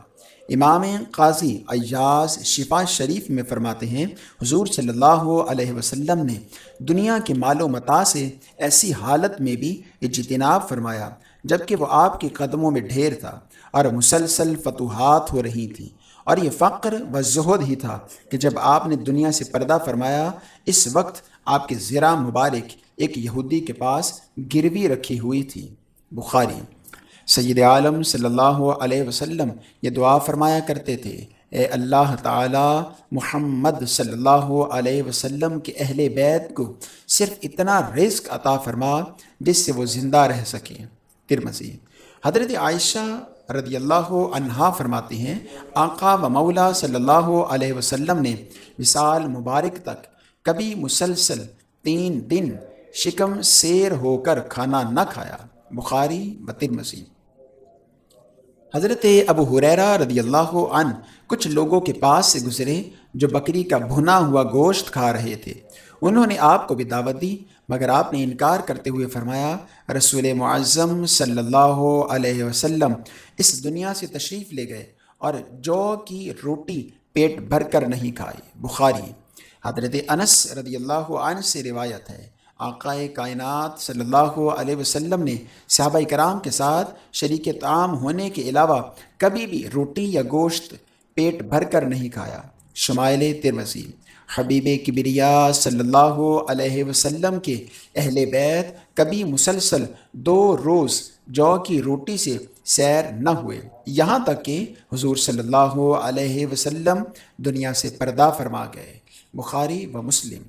امام قاضی ایاز شفا شریف میں فرماتے ہیں، حضور صلی اللہ علیہ وسلم نے دنیا کے مال و متا سے ایسی حالت میں بھی اجتناب فرمایا جبکہ وہ آپ کے قدموں میں ڈھیر تھا اور مسلسل فتوحات ہو رہی تھیں۔ اور یہ فقر و زہد ہی تھا کہ جب آپ نے دنیا سے پردہ فرمایا، اس وقت آپ کے زرا مبارک ایک یہودی کے پاس گروی رکھی ہوئی تھی۔ بخاری سید عالم صلی اللہ علیہ وسلم یہ دعا فرمایا کرتے تھے، اے اللہ تعالی، محمد صلی اللہ علیہ وسلم کے اہل بیت کو صرف اتنا رزق عطا فرما جس سے وہ زندہ رہ سکیں ترمسی حضرت عائشہ رضی اللہ عنہا فرماتی ہیں، آقا و مولا صلی اللہ علیہ وسلم نے وصال مبارک تک کبھی مسلسل تین دن شکم سیر ہو کر کھانا نہ کھایا۔ بخاری بطر مسیح حضرت ابو حریرہ رضی اللہ عنہ کچھ لوگوں کے پاس سے گزرے جو بکری کا بھنا ہوا گوشت کھا رہے تھے۔ انہوں نے آپ کو بھی دعوت دی، مگر آپ نے انکار کرتے ہوئے فرمایا، رسول معظم صلی اللہ علیہ وسلم اس دنیا سے تشریف لے گئے اور جو کی روٹی پیٹ بھر کر نہیں کھائی بخاری۔ حضرت انس رضی اللہ عنہ سے روایت ہے آقا کائنات صلی اللہ علیہ وسلم نے صحابہ کرام کے ساتھ شریک تعام ہونے کے علاوہ کبھی بھی روٹی یا گوشت پیٹ بھر کر نہیں کھایا۔ شمائل ترمسی حبیب کبریا صلی اللہ علیہ وسلم کے اہل بیت کبھی مسلسل دو روز جو کی روٹی سے سیر نہ ہوئے۔ یہاں تک کہ حضور صلی اللہ علیہ وسلم دنیا سے پردہ فرما گئے۔ بخاری و مسلم۔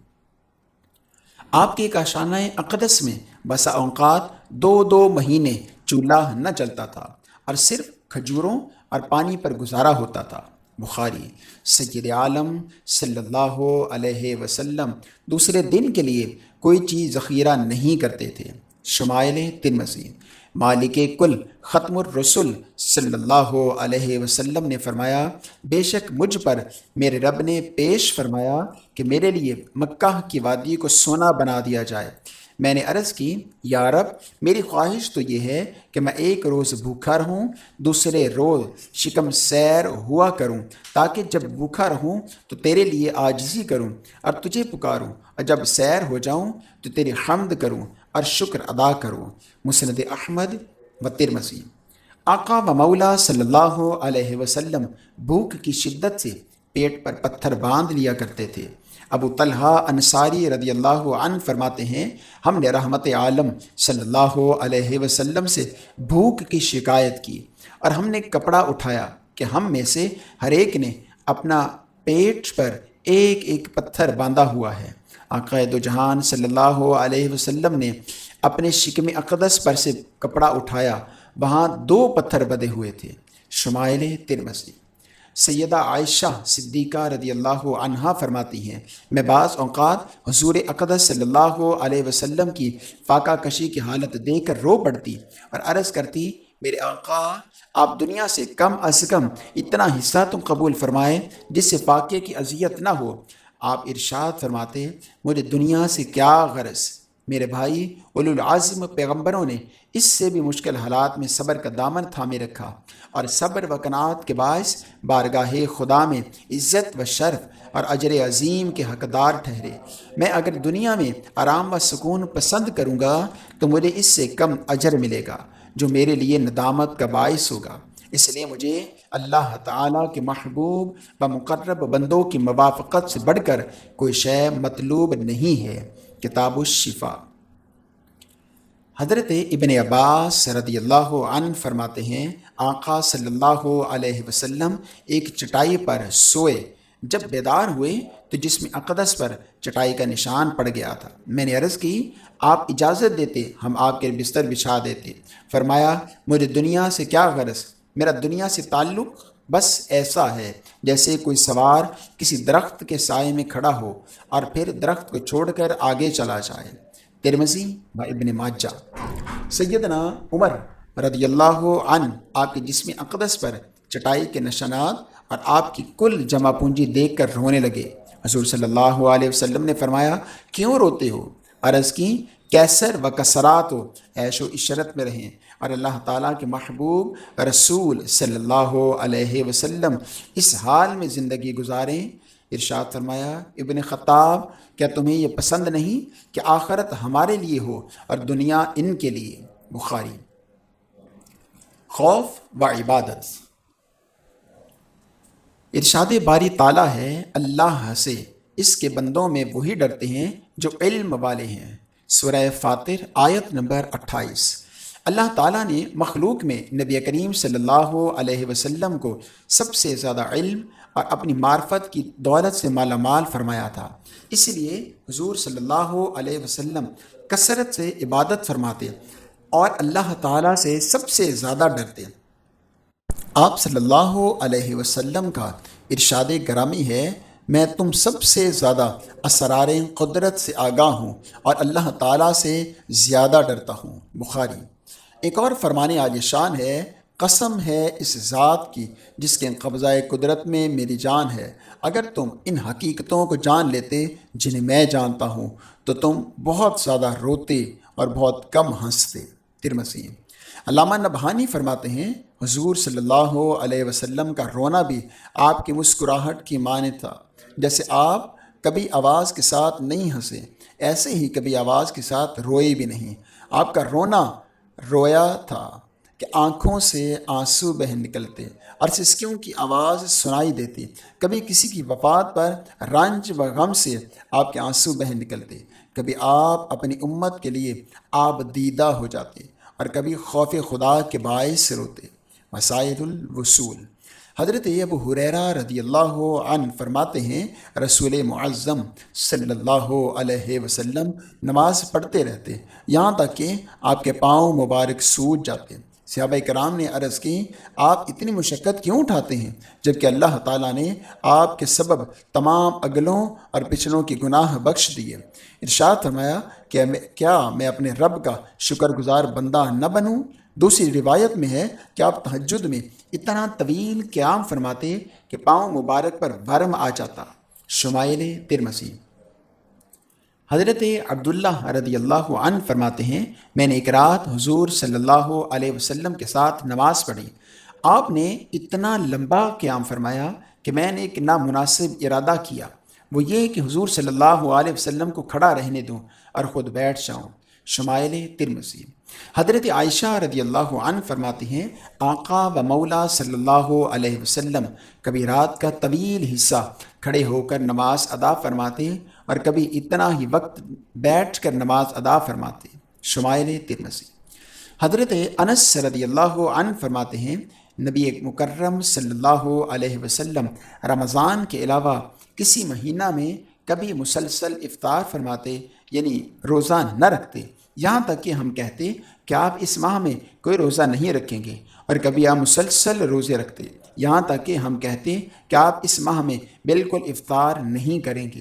آپ کے کاشانہ اقدس میں بسا اوقات دو دو مہینے چولہا نہ چلتا تھا اور صرف کھجوروں اور پانی پر گزارا ہوتا تھا۔ بخاری، سید عالم صلی اللہ علیہ وسلم دوسرے دن کے لیے کوئی چیز ذخیرہ نہیں کرتے تھے۔ شمائل تن مزید مالک کل، ختم الرسول صلی اللہ علیہ وسلم نے فرمایا، بے شک مجھ پر میرے رب نے پیش فرمایا کہ میرے لیے مکہ کی وادی کو سونا بنا دیا جائے۔ میں نے عرض کی، یا رب، میری خواہش تو یہ ہے کہ میں ایک روز بھوکھا رہوں، دوسرے روز شکم سیر ہوا کروں، تاکہ جب بھوکھا رہوں تو تیرے لیے آجزی کروں اور تجھے پکاروں اور جب سیر ہو جاؤں تو تیری حمد کروں۔ اور شکر ادا کرو مسند احمد و ترمسی آقا و مولا صلی اللہ علیہ وسلم بھوک کی شدت سے پیٹ پر پتھر باندھ لیا کرتے تھے۔ ابو طلحہ انصاری رضی اللہ عنہ فرماتے ہیں، ہم نے رحمت عالم صلی اللہ علیہ وسلم سے بھوک کی شکایت کی اور ہم نے کپڑا اٹھایا کہ ہم میں سے ہر ایک نے اپنا پیٹ پر ایک ایک پتھر باندھا ہوا ہے۔ عقائد و جہان صلی اللہ علیہ وسلم نے اپنے شکم اقدس پر سے کپڑا اٹھایا۔ وہاں دو پتھر بدے ہوئے تھے، شمائل ترمسی سیدہ عائشہ صدیقہ رضی اللہ عنہا فرماتی ہیں، میں بعض اوقات حضور اقدس صلی اللہ علیہ وسلم کی فاقہ کشی کی حالت دیکھ کر رو پڑتی اور عرض کرتی، میرے آقا، آپ دنیا سے کم از کم اتنا حصہ تم قبول فرمائے جس سے فاقے کی اذیت نہ ہو۔ آپ ارشاد فرماتے مجھے دنیا سے کیا غرض؟ میرے بھائی العظم پیغمبروں نے اس سے بھی مشکل حالات میں صبر کا دامن تھامے رکھا۔ اور صبر و کنات کے باعث بارگاہ خدا میں عزت و شرف اور اجر عظیم کے حقدار ٹھہرے۔ میں اگر دنیا میں آرام و سکون پسند کروں گا، تو مجھے اس سے کم اجر ملے گا، جو میرے لیے ندامت کا باعث ہوگا۔ اس لیے مجھے اللہ تعالیٰ کے محبوب و مقرب بندوں کی موافقت سے بڑھ کر کوئی شے مطلوب نہیں ہے۔ کتاب الشفا حضرت ابن عباس رضی اللہ عنہ فرماتے ہیں، آقا صلی اللہ علیہ وسلم ایک چٹائی پر سوئے۔ جب بیدار ہوئے تو جس میں اقدس پر چٹائی کا نشان پڑ گیا تھا۔ میں نے عرض کی، آپ اجازت دیتے، ہم آپ کے بستر بچھا دیتے۔ فرمایا، مجھے دنیا سے کیا غرض؟ میرا دنیا سے تعلق بس ایسا ہے جیسے کوئی سوار کسی درخت کے سائے میں کھڑا ہو اور پھر درخت کو چھوڑ کر آگے چلا جائے۔ ترمزی با ابن ماجہ۔ سیدنا عمر رضی اللہ عنہ آپ کے جسم اقدس پر چٹائی کے نشانات اور آپ کی کل جمع پونجی دیکھ کر رونے لگے۔ حضور صلی اللہ علیہ وسلم نے فرمایا، کیوں روتے ہو؟ عرض کی، کیسر و کسرات ہو عیش و عشرت میں رہیں۔ اور اللہ تعالیٰ کے محبوب رسول صلی اللہ علیہ وسلم اس حال میں زندگی گزاریں۔ ارشاد فرمایا، ابن خطاب، کیا تمہیں یہ پسند نہیں کہ آخرت ہمارے لیے ہو اور دنیا ان کے لیے؟ بخاری۔ خوف و عبادت۔ ارشاد باری تعالیٰ ہے، اللہ سے اس کے بندوں میں وہی ڈرتے ہیں جو علم والے ہیں۔ سورہ فاتر، آیت نمبر اٹھائیس۔ اللہ تعالیٰ نے مخلوق میں نبی کریم صلی اللہ علیہ وسلم کو سب سے زیادہ علم اور اپنی معرفت کی دولت سے مالا مال فرمایا تھا۔ اس لیے حضور صلی اللہ علیہ وسلم کثرت سے عبادت فرماتے اور اللہ تعالیٰ سے سب سے زیادہ ڈرتے۔ آپ صلی اللہ علیہ وسلم کا ارشاد گرامی ہے، میں تم سب سے زیادہ اسرار قدرت سے آگاہ ہوں اور اللہ تعالیٰ سے زیادہ ڈرتا ہوں۔ بخاری۔ ایک اور فرمانے آج شان ہے، قسم ہے اس ذات کی جس کے قبضہ قدرت میں میری جان ہے۔ اگر تم ان حقیقتوں کو جان لیتے جنہیں میں جانتا ہوں، تو تم بہت زیادہ روتے اور بہت کم ہنستے۔ ترمسی علامہ نبہانی فرماتے ہیں، حضور صلی اللہ علیہ وسلم کا رونا بھی آپ کی مسکراہٹ کی معنی تھا۔ جیسے آپ کبھی آواز کے ساتھ نہیں ہنسے، ایسے ہی کبھی آواز کے ساتھ روئے بھی نہیں۔ آپ کا رونا رویا تھا کہ آنکھوں سے آنسو بہن نکلتے اور سسکیوں کی آواز سنائی دیتی۔ کبھی کسی کی وفات پر رنج و غم سے آپ کے آنسو بہن نکلتے۔ کبھی آپ اپنی امت کے لیے آپ دیدہ ہو جاتے اور کبھی خوف خدا کے باعث روتے۔ مسائل الوصول۔ حضرت ابو حریرہ رضی اللہ عنہ فرماتے ہیں، رسول معظم صلی اللہ علیہ وسلم نماز پڑھتے رہتے، یہاں تک کہ آپ کے پاؤں مبارک سوج جاتے۔ صحابہ کرام نے عرض کی، آپ اتنی مشقت کیوں اٹھاتے ہیں؟ جبکہ اللہ تعالیٰ نے آپ کے سبب تمام اگلوں اور پچھلوں کی گناہ بخش دیے۔ ارشاد فرمایا کہ کیا میں اپنے رب کا شکر گزار بندہ نہ بنوں؟ دوسری روایت میں ہے کہ آپ تہجد میں اتنا طویل قیام فرماتے کہ پاؤں مبارک پر ورم آ جاتا۔ شمائل ترمسی حضرت عبداللہ رضی اللہ عنہ فرماتے ہیں، میں نے ایک رات حضور صلی اللہ علیہ وسلم کے ساتھ نماز پڑھی۔ آپ نے اتنا لمبا قیام فرمایا کہ میں نے ایک نامناسب ارادہ کیا۔ وہ یہ کہ حضور صلی اللہ علیہ وسلم کو کھڑا رہنے دوں اور خود بیٹھ جاؤں۔ شمائل ترمسی حضرت عائشہ رضی اللہ عنہ فرماتی ہیں، آقا و مولا صلی اللہ علیہ وسلم کبھی رات کا طویل حصہ کھڑے ہو کر نماز ادا فرماتے اور کبھی اتنا ہی وقت بیٹھ کر نماز ادا فرماتے۔ شمائل ترمسی حضرت انس رضی اللہ عنہ فرماتے ہیں، نبی مکرم صلی اللہ علیہ وسلم رمضان کے علاوہ کسی مہینہ میں کبھی مسلسل افطار فرماتے یعنی روزہ نہ رکھتے۔ یہاں تک کہ ہم کہتے کہ آپ اس ماہ میں کوئی روزہ نہیں رکھیں گے اور کبھی آپ مسلسل روزے رکھتے یہاں تک کہ ہم کہتے کہ آپ اس ماہ میں بالکل افطار نہیں کریں گے۔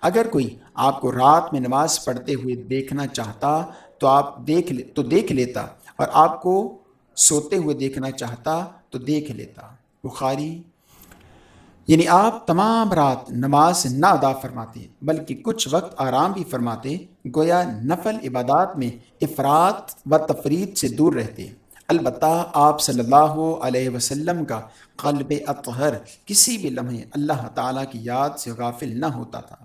اگر کوئی آپ کو رات میں نماز پڑھتے ہوئے دیکھنا چاہتا تو آپ دیکھ لے تو دیکھ لیتا اور آپ کو سوتے ہوئے دیکھنا چاہتا تو دیکھ لیتا۔ بخاری یعنی آپ تمام رات نماز نہ ادا فرماتے، بلکہ کچھ وقت آرام بھی فرماتے گویا نفل عبادات میں افراد و تفرید سے دور رہتے البتہ آپ صلی اللہ علیہ وسلم کا قلب اطہر کسی بھی لمحے اللہ تعالیٰ کی یاد سے غافل نہ ہوتا تھا۔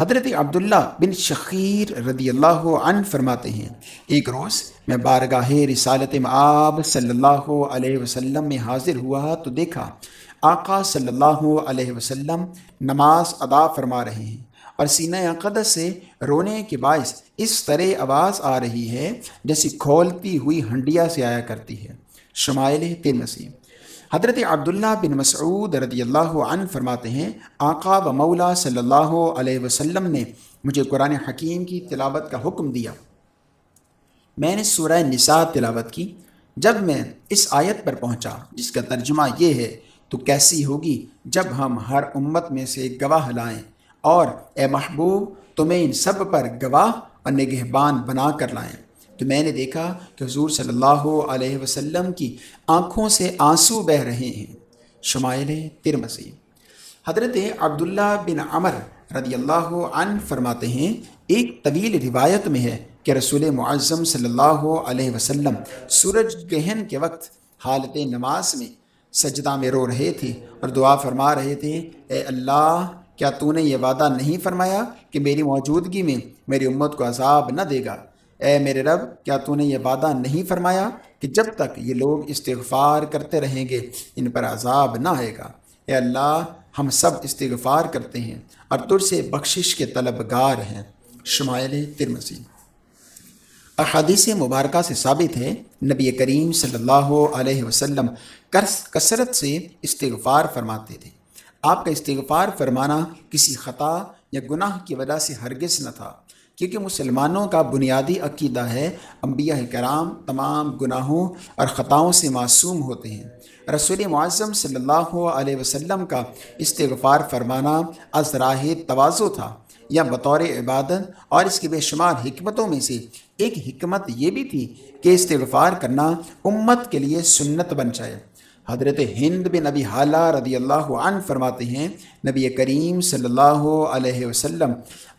حضرت عبداللہ بن شخیر رضی اللہ عنہ فرماتے ہیں، ایک روز میں بارگاہ رسالت معاب صلی اللہ علیہ وسلم میں حاضر ہوا تو دیکھا، آقا صلی اللہ علیہ وسلم نماز ادا فرما رہے ہیں۔ اور سینہ عقدس سے رونے کے باعث اس طرح آواز آ رہی ہے جیسی کھولتی ہوئی ہنڈیا سے آیا کرتی ہے۔ شمائل تین مسیح حضرت عبداللہ بن مسعود رضی اللہ عنہ فرماتے ہیں، آقا و مولا صلی اللہ علیہ وسلم نے مجھے قرآن حکیم کی تلاوت کا حکم دیا۔ میں نے سورہ نساء تلاوت کی۔ جب میں اس آیت پر پہنچا، جس کا ترجمہ یہ ہے، تو کیسی ہوگی جب ہم ہر امت میں سے گواہ لائیں۔ اور اے محبوب، تمہیں ان سب پر گواہ اور نگہبان بنا کر لائیں۔ تو میں نے دیکھا کہ حضور صلی اللہ علیہ وسلم کی آنکھوں سے آنسو بہ رہے ہیں۔ شمائل ترمسی حضرت عبداللہ بن عمر رضی اللہ عنہ فرماتے ہیں، ایک طویل روایت میں ہے کہ رسول معظم صلی اللہ علیہ وسلم سورج گہن کے وقت حالت نماز میں سجدہ میں رو رہے تھے اور دعا فرما رہے تھے، اے اللہ کیا تو نے یہ وعدہ نہیں فرمایا کہ میری موجودگی میں میری امت کو عذاب نہ دے گا؟ اے میرے رب، کیا تو نے یہ وعدہ نہیں فرمایا کہ جب تک یہ لوگ استغفار کرتے رہیں گے، ان پر عذاب نہ آئے گا؟ اے اللہ، ہم سب استغفار کرتے ہیں اور تر سے بخشش کے طلبگار ہیں۔ شمائل ترمسی احادیث مبارکہ سے ثابت ہے، نبی کریم صلی اللہ علیہ وسلم کثرت سے استغفار فرماتے تھے۔ آپ کا استغفار فرمانا کسی خطا یا گناہ کی وجہ سے ہرگز نہ تھا۔ کیونکہ مسلمانوں کا بنیادی عقیدہ ہے انبیاء کرام تمام گناہوں اور خطاؤں سے معصوم ہوتے ہیں۔ رسول معظم صلی اللہ علیہ وسلم کا استغفار فرمانا از راہ توازو تھا۔ یا بطور عبادت اور اس کی بے شمار حکمتوں میں سے ایک حکمت یہ بھی تھی کہ استغفار کرنا امت کے لیے سنت بن جائے۔ حضرت ہند بن نبی حالہ رضی اللہ عنہ فرماتے ہیں، نبی کریم صلی اللہ علیہ وسلم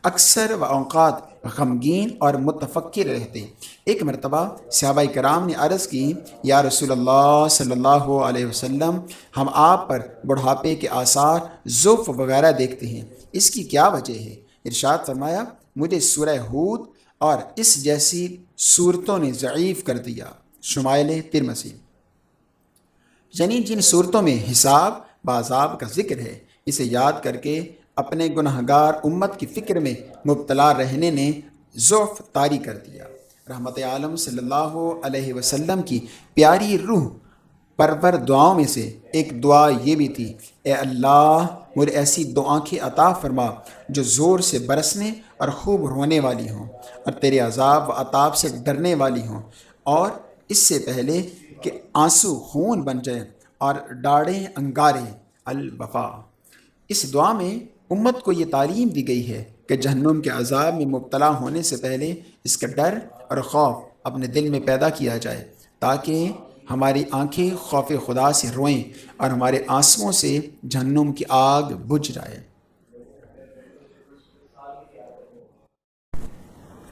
اکثر و اوقات غمگین اور متفقر رہتے۔ ایک مرتبہ صحابہ کرام نے عرض کی، یا رسول اللہ صلی اللہ علیہ وسلم، ہم آپ پر بڑھاپے کے آثار ذوف وغیرہ دیکھتے ہیں۔ اس کی کیا وجہ ہے؟ ارشاد فرمایا، مجھے سورہ ہود اور اس جیسی صورتوں نے ضعیف کر دیا۔ شمائل ترمسی یعنی جن صورتوں میں حساب بازاب کا ذکر ہے، اسے یاد کر کے اپنے گناہ گار امت کی فکر میں مبتلا رہنے نے ضعف طاری کر دیا۔ رحمت عالم صلی اللہ علیہ وسلم کی پیاری روح پرور دعاؤں میں سے ایک دعا یہ بھی تھی، اے اللہ، مجھے ایسی دو آنکھیں عطا فرما جو زور سے برسنے اور خوب رونے والی ہوں اور تیرے عذاب و عطاب سے ڈرنے والی ہوں۔ اور اس سے پہلے کہ آنسو خون بن جائے اور ڈاڑیں انگارے البفا اس دعا میں امت کو یہ تعلیم دی گئی ہے کہ جہنم کے عذاب میں مبتلا ہونے سے پہلے اس کا ڈر اور خوف اپنے دل میں پیدا کیا جائے تاکہ ہماری آنکھیں خوف خدا سے روئیں اور ہمارے آنسوؤں سے جہنم کی آگ بجھ جائے۔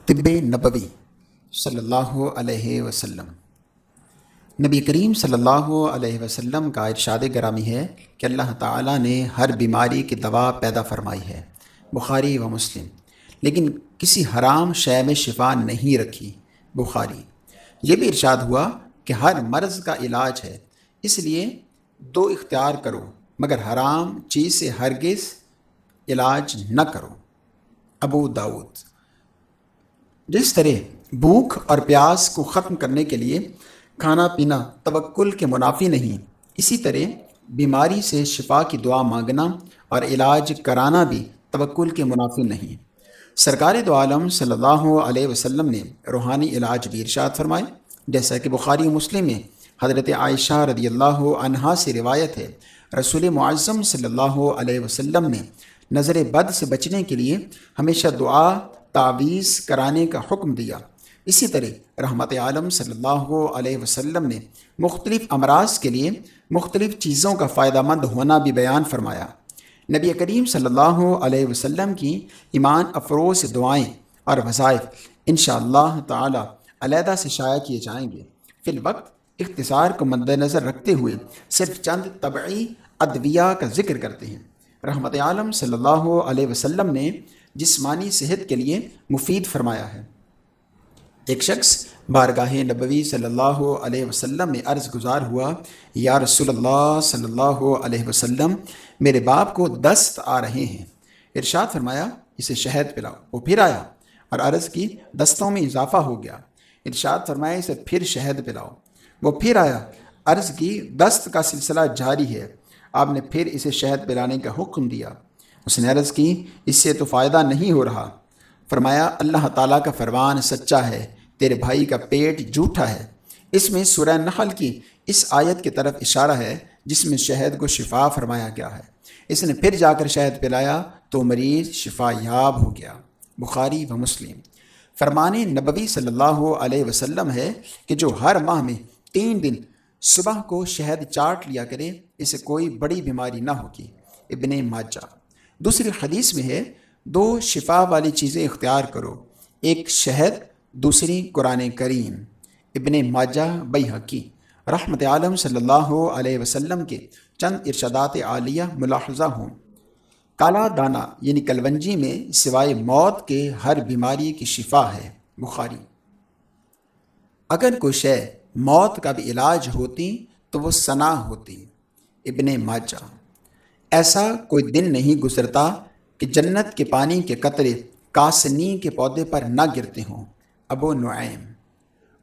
طب نبوی صلی اللہ علیہ وسلم۔ نبی کریم صلی اللہ علیہ وسلم کا ارشاد گرامی ہے کہ اللہ تعالیٰ نے ہر بیماری کی دوا پیدا فرمائی ہے، بخاری و مسلم۔ لیکن کسی حرام شے میں شفا نہیں رکھی، بخاری۔ یہ بھی ارشاد ہوا کہ ہر مرض کا علاج ہے، اس لیے دو اختیار کرو، مگر حرام چیز سے ہرگز علاج نہ کرو۔ ابو داود جس طرح بھوک اور پیاس کو ختم کرنے کے لیے کھانا پینا توکل کے منافی نہیں۔ اسی طرح بیماری سے شفا کی دعا مانگنا اور علاج کرانا بھی توکل کے منافی نہیں۔ سرکار دو عالم صلی اللہ علیہ وسلم نے روحانی علاج بھی ارشاد فرمائے۔ جیسا کہ بخاری مسلم میں حضرت عائشہ رضی اللہ عنہا سے روایت ہے۔ رسول معظم صلی اللہ علیہ وسلم نے نظر بد سے بچنے کے لیے ہمیشہ دعا تعویز کرانے کا حکم دیا۔ اسی طرح رحمت عالم صلی اللہ علیہ وسلم نے مختلف امراض کے لیے مختلف چیزوں کا فائدہ مند ہونا بھی بیان فرمایا۔ نبی کریم صلی اللہ علیہ وسلم کی ایمان افروز دعائیں اور وظائف انشاءاللہ اللہ تعالی علیحدہ سے شائع کیے جائیں گے۔ فی الوقت اختصار کو مد نظر رکھتے ہوئے صرف چند طبعی ادویہ کا ذکر کرتے ہیں۔ رحمت عالم صلی اللہ علیہ وسلم نے جسمانی صحت کے لیے مفید فرمایا ہے۔ ایک شخص بارگاہ نبوی صلی اللہ علیہ وسلم میں عرض گزار ہوا، یا رسول اللہ صلی اللہ علیہ وسلم، میرے باپ کو دست آ رہے ہیں۔ ارشاد فرمایا، اسے شہد پلاؤ۔ وہ پھر آیا اور عرض کی، دستوں میں اضافہ ہو گیا۔ ارشاد فرمایا، اسے پھر شہد پلاؤ۔ وہ پھر آیا۔ عرض کی، دست کا سلسلہ جاری ہے۔ آپ نے پھر اسے شہد پلانے کا حکم دیا۔ اس نے عرض کی، اس سے تو فائدہ نہیں ہو رہا۔ فرمایا، اللہ تعالیٰ کا فرمان سچا ہے، تیرے بھائی کا پیٹ جھوٹا ہے۔ اس میں سورہ نحل کی اس آیت کی طرف اشارہ ہے، جس میں شہد کو شفا فرمایا گیا ہے۔ اس نے پھر جا کر شہد پلایا، تو مریض شفا یاب ہو گیا۔ بخاری و مسلم۔ فرمان نبوی صلی اللہ علیہ وسلم ہے کہ جو ہر ماہ میں تین دن صبح کو شہد چاٹ لیا کرے، اسے کوئی بڑی بیماری نہ ہوگی۔ ابن ماجہ۔ دوسری حدیث میں ہے دو شفا والی چیزیں اختیار کرو۔ ایک شہد، دوسری قرآن کریم۔ ابن ماجہ بئی حقی رحمت عالم صلی اللہ علیہ وسلم کے چند ارشادات عالیہ ملاحظہ ہوں۔ کالا دانہ یعنی کلونجی میں سوائے موت کے ہر بیماری کی شفا ہے۔ بخاری۔ اگر کوئی شے موت کا بھی علاج ہوتی تو وہ ثنا ہوتی۔ ابن ماجہ۔ ایسا کوئی دن نہیں گزرتا کہ جنت کے پانی کے قطرے کاسنی کے پودے پر نہ گرتے ہوں۔ ابو نعیم۔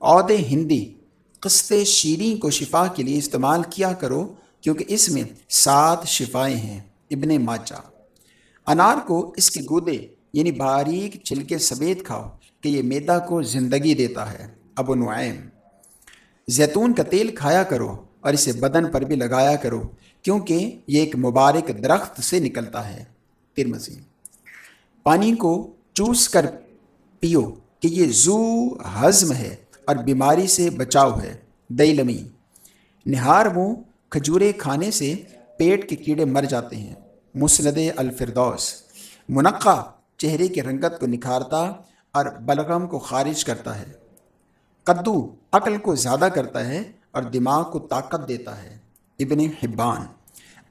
عہد ہندی۔ قسط شیریں کو شفا کے لیے استعمال کیا کرو کیونکہ اس میں سات شفائیں ہیں۔ ابن ماجہ۔ انار کو اس کے گودے یعنی باریک چھلکے سبید کھاؤ کہ یہ میدا کو زندگی دیتا ہے۔ ابو نعیم۔ زیتون کا تیل کھایا کرو اور اسے بدن پر بھی لگایا کرو کیونکہ یہ ایک مبارک درخت سے نکلتا ہے۔ ترمزی پانی کو چوس کر پیو کہ یہ زو ہضم ہے اور بیماری سے بچاؤ ہے۔ دئی لمی۔ نہار منہ کھجورے کھانے سے پیٹ کے کیڑے مر جاتے ہیں۔ مسند الفردوس۔ منقع چہرے کی رنگت کو نکھارتا اور بلغم کو خارج کرتا ہے۔ قدو عقل کو زیادہ کرتا ہے اور دماغ کو طاقت دیتا ہے۔ ابن حبان۔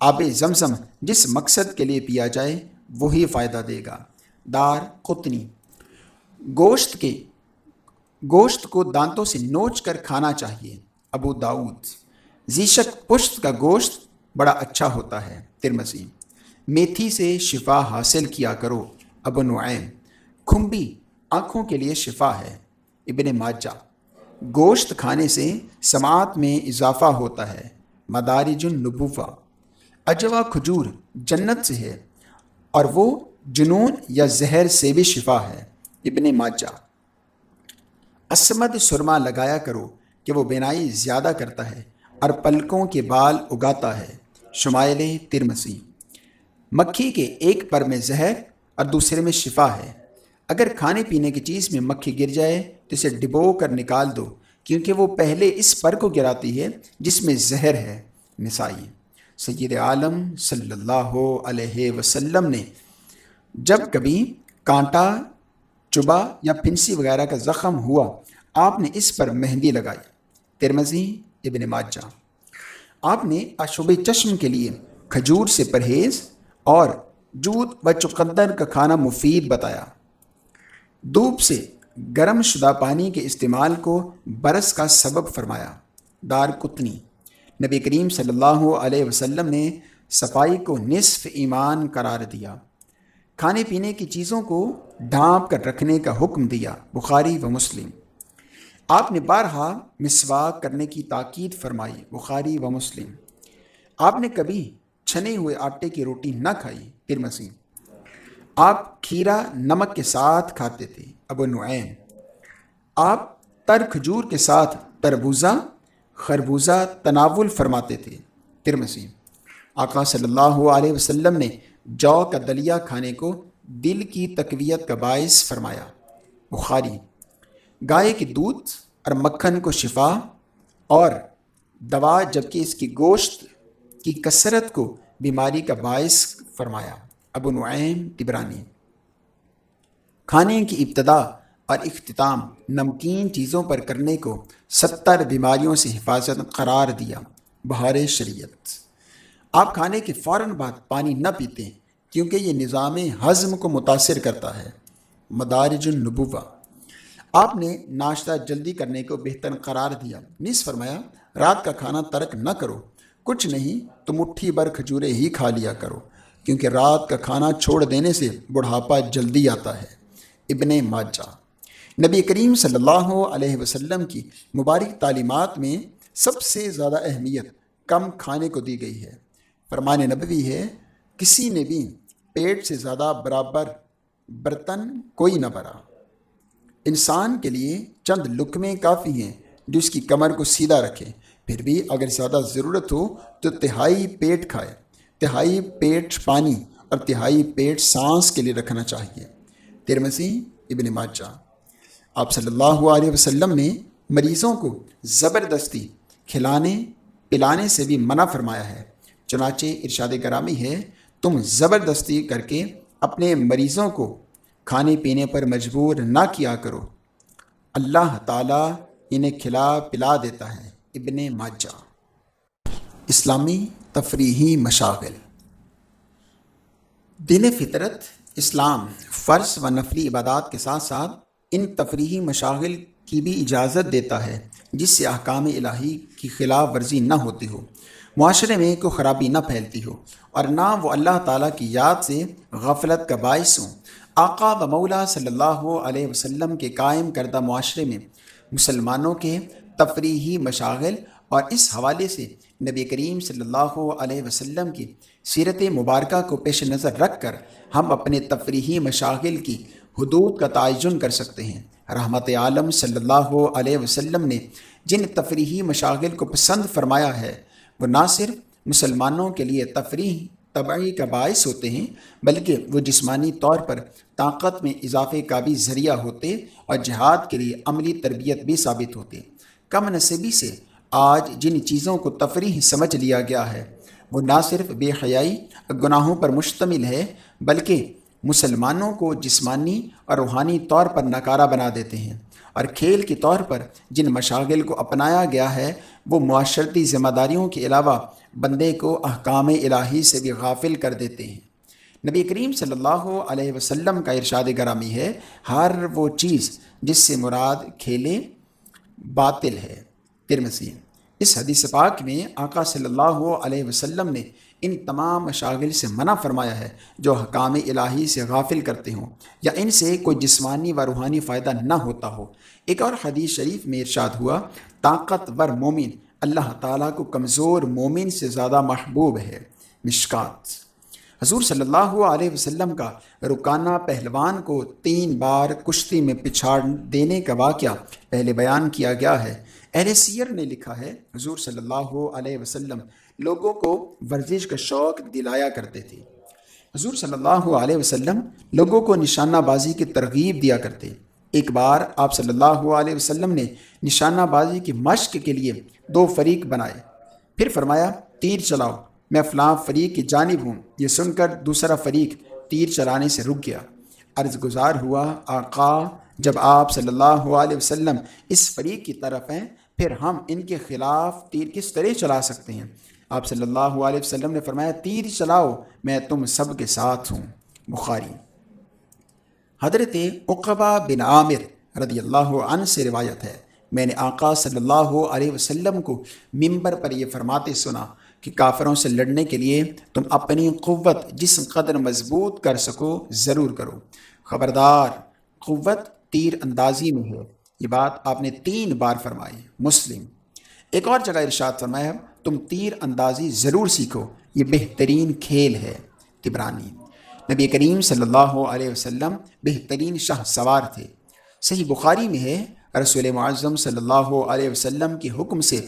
آب زمزم جس مقصد کے لیے پیا جائے وہی فائدہ دے گا۔ دار قطنی۔ گوشت کے گوشت کو دانتوں سے نوچ کر کھانا چاہیے۔ ابو داود زیشک پشت کا گوشت بڑا اچھا ہوتا ہے۔ ترمسی میتھی سے شفا حاصل کیا کرو۔ ابو نعیم۔ کھمبی آنکھوں کے لیے شفا ہے۔ ابن ماجہ۔ گوشت کھانے سے سماعت میں اضافہ ہوتا ہے۔ مدارج النبوہ۔ اجوا کھجور جنت سے ہے۔ اور وہ جنون یا زہر سے بھی شفا ہے۔ ابن ماجہ۔ اسمد سرما لگایا کرو کہ وہ بینائی زیادہ کرتا ہے اور پلکوں کے بال اگاتا ہے۔ شمائل ترمسی مکھی کے ایک پر میں زہر اور دوسرے میں شفا ہے۔ اگر کھانے پینے کی چیز میں مکھی گر جائے تو اسے ڈبو کر نکال دو، کیونکہ وہ پہلے اس پر کو گراتی ہے جس میں زہر ہے۔ نسائی۔ سید عالم صلی اللہ علیہ وسلم نے جب کبھی کانٹا چبا یا پھنسی وغیرہ کا زخم ہوا، آپ نے اس پر مہندی لگائی۔ ترمزی ابن ماجہ۔ آپ نے اشوب چشم کے لیے کھجور سے پرہیز اور جوت و چقدر کا کھانا مفید بتایا۔ دھوپ سے گرم شدہ پانی کے استعمال کو برس کا سبب فرمایا۔ دار کتنی نبی کریم صلی اللہ علیہ وسلم نے صفائی کو نصف ایمان قرار دیا، کھانے پینے کی چیزوں کو ڈھانپ کر رکھنے کا حکم دیا، بخاری و مسلم۔ آپ نے بارہا مسواک کرنے کی تاکید فرمائی، بخاری و مسلم۔ آپ نے کبھی چھنے ہوئے آٹے کی روٹی نہ کھائی ترمسی آپ کھیرا نمک کے ساتھ کھاتے تھے، ابو نعیم۔ آپ تر کھجور کے ساتھ تربوزہ خربوزہ تناول فرماتے تھے۔ ترمسی آقا صلی اللہ علیہ وسلم نے جو کا دلیا کھانے کو دل کی تقویت کا باعث فرمایا۔ بخاری گائے کے دودھ اور مکھن کو شفا اور دوا جبکہ اس کی گوشت کی کثرت کو بیماری کا باعث فرمایا۔ ابو نعیم تبرانی کھانے کی ابتدا اور اختتام نمکین چیزوں پر کرنے کو ستر بیماریوں سے حفاظت قرار دیا۔ بہار شریعت۔ آپ کھانے کے فوراً بعد پانی نہ پیتے کیونکہ یہ نظام ہضم کو متاثر کرتا ہے۔ مدارج النبوہ۔ آپ نے ناشتہ جلدی کرنے کو بہتر قرار دیا۔ نس فرمایا، رات کا کھانا ترک نہ کرو۔ کچھ نہیں تو مٹھی بھر کھجورے ہی کھا لیا کرو۔ کیونکہ رات کا کھانا چھوڑ دینے سے بڑھاپا جلدی آتا ہے۔ ابن ماجہ۔ نبی کریم صلی اللہ علیہ وسلم کی مبارک تعلیمات میں سب سے زیادہ اہمیت کم کھانے کو دی گئی ہے۔ فرمان نبوی ہے، کسی نے بھی پیٹ سے زیادہ برابر برتن کوئی نہ بھرا۔ انسان کے لیے چند لکمیں کافی ہیں جو اس کی کمر کو سیدھا رکھے پھر بھی اگر زیادہ ضرورت ہو تو تہائی پیٹ کھائے تہائی پیٹ پانی اور تہائی پیٹ سانس کے لیے رکھنا چاہیے۔ ترمسی ابن ماجہ۔ آپ صلی اللہ علیہ وسلم نے مریضوں کو زبردستی کھلانے، پلانے سے بھی منع فرمایا ہے۔ چنانچہ ارشاد کرامی ہے، تم زبردستی کر کے اپنے مریضوں کو کھانے پینے پر مجبور نہ کیا کرو۔ اللہ تعالیٰ انہیں کھلا پلا دیتا ہے۔ ابن ماجہ۔ اسلامی تفریحی مشاغل۔ دین فطرت، اسلام، فرض و نفلی عبادات کے ساتھ ساتھ ان تفریحی مشاغل کی بھی اجازت دیتا ہے، جس سے احکام الہی کی خلاف ورزی نہ ہوتی ہو۔ معاشرے میں کوئی خرابی نہ پھیلتی ہو، اور نہ وہ اللہ تعالیٰ کی یاد سے غفلت کا باعث ہوں۔ آقا و مولا صلی اللہ علیہ وسلم کے قائم کردہ معاشرے میں مسلمانوں کے تفریحی مشاغل اور اس حوالے سے نبی کریم صلی اللہ علیہ وسلم کی سیرت مبارکہ کو پیش نظر رکھ کر ہم اپنے تفریحی مشاغل کی حدود کا تعین کر سکتے ہیں۔ رحمت عالم صلی اللہ علیہ وسلم نے جن تفریحی مشاغل کو پسند فرمایا ہے، وہ نہ صرف مسلمانوں کے لیے تفریح تباہی کا باعث ہوتے ہیں، بلکہ وہ جسمانی طور پر طاقت میں اضافے کا بھی ذریعہ ہوتے اور جہاد کے لیے عملی تربیت بھی ثابت ہوتے۔ کم نصبی سے آج جن چیزوں کو تفریح سمجھ لیا گیا ہے، وہ نہ صرف بے حیائی گناہوں پر مشتمل ہے، بلکہ مسلمانوں کو جسمانی اور روحانی طور پر نکارہ بنا دیتے ہیں۔ اور کھیل کے طور پر جن مشاغل کو اپنایا گیا ہے، وہ معاشرتی ذمہ داریوں کے علاوہ بندے کو احکام الہی سے بھی غافل کر دیتے ہیں۔ نبی کریم صلی اللہ علیہ وسلم کا ارشاد گرامی ہے، ہر وہ چیز جس سے مراد کھیلے باطل ہے۔ ترمسی اس حدیث پاک میں آقا صلی اللہ علیہ وسلم نے ان تمام مشاغل سے منع فرمایا ہے جو حکام الہی سے غافل کرتے ہوں یا ان سے کوئی جسمانی و روحانی فائدہ نہ ہوتا ہو۔ ایک اور حدیث شریف میں ارشاد ہوا طاقتور مومن اللہ تعالیٰ کو کمزور مومن سے زیادہ محبوب ہے۔ مشکات۔ حضور صلی اللہ علیہ وسلم کا رکانہ پہلوان کو تین بار کشتی میں پچھاڑ دینے کا واقعہ پہلے بیان کیا گیا ہے۔ اہل سیر نے لکھا ہے، حضور صلی اللہ علیہ وسلم لوگوں کو ورزش کا شوق دلایا کرتے تھے۔ حضور صلی اللہ علیہ وسلم لوگوں کو نشانہ بازی کی ترغیب دیا کرتے۔ ایک بار آپ صلی اللہ علیہ وسلم نے نشانہ بازی کی مشق کے لیے دو فریق بنائے۔ پھر فرمایا، تیر چلاؤ، میں فلاں فریق کی جانب ہوں۔ یہ سن کر دوسرا فریق تیر چلانے سے رک گیا۔ عرض گزار ہوا، آقا، جب آپ صلی اللہ علیہ وسلم اس فریق کی طرف ہیں، پھر ہم ان کے خلاف تیر کس طرح چلا سکتے ہیں؟ آپ صلی اللہ علیہ وسلم نے فرمایا تیر چلاؤ، میں تم سب کے ساتھ ہوں۔ بخاری۔ حضرت اقبا بن عامر رضی اللہ عنہ سے روایت ہے۔ میں نے آقا صلی اللہ علیہ وسلم کو ممبر پر یہ فرماتے سنا کہ کافروں سے لڑنے کے لیے تم اپنی قوت جس قدر مضبوط کر سکو ضرور کرو۔ خبردار، قوت تیر اندازی میں ہے۔ یہ بات آپ نے تین بار فرمائی، مسلم۔ ایک اور جگہ ارشاد فرمایا تم تیر اندازی ضرور سیکھو، یہ بہترین کھیل ہے تبرانی۔ نبی کریم صلی اللہ علیہ وسلم بہترین شاہ سوار تھے۔ صحیح بخاری میں ہے، رسول معظم صلی اللہ علیہ وسلم کے حکم سے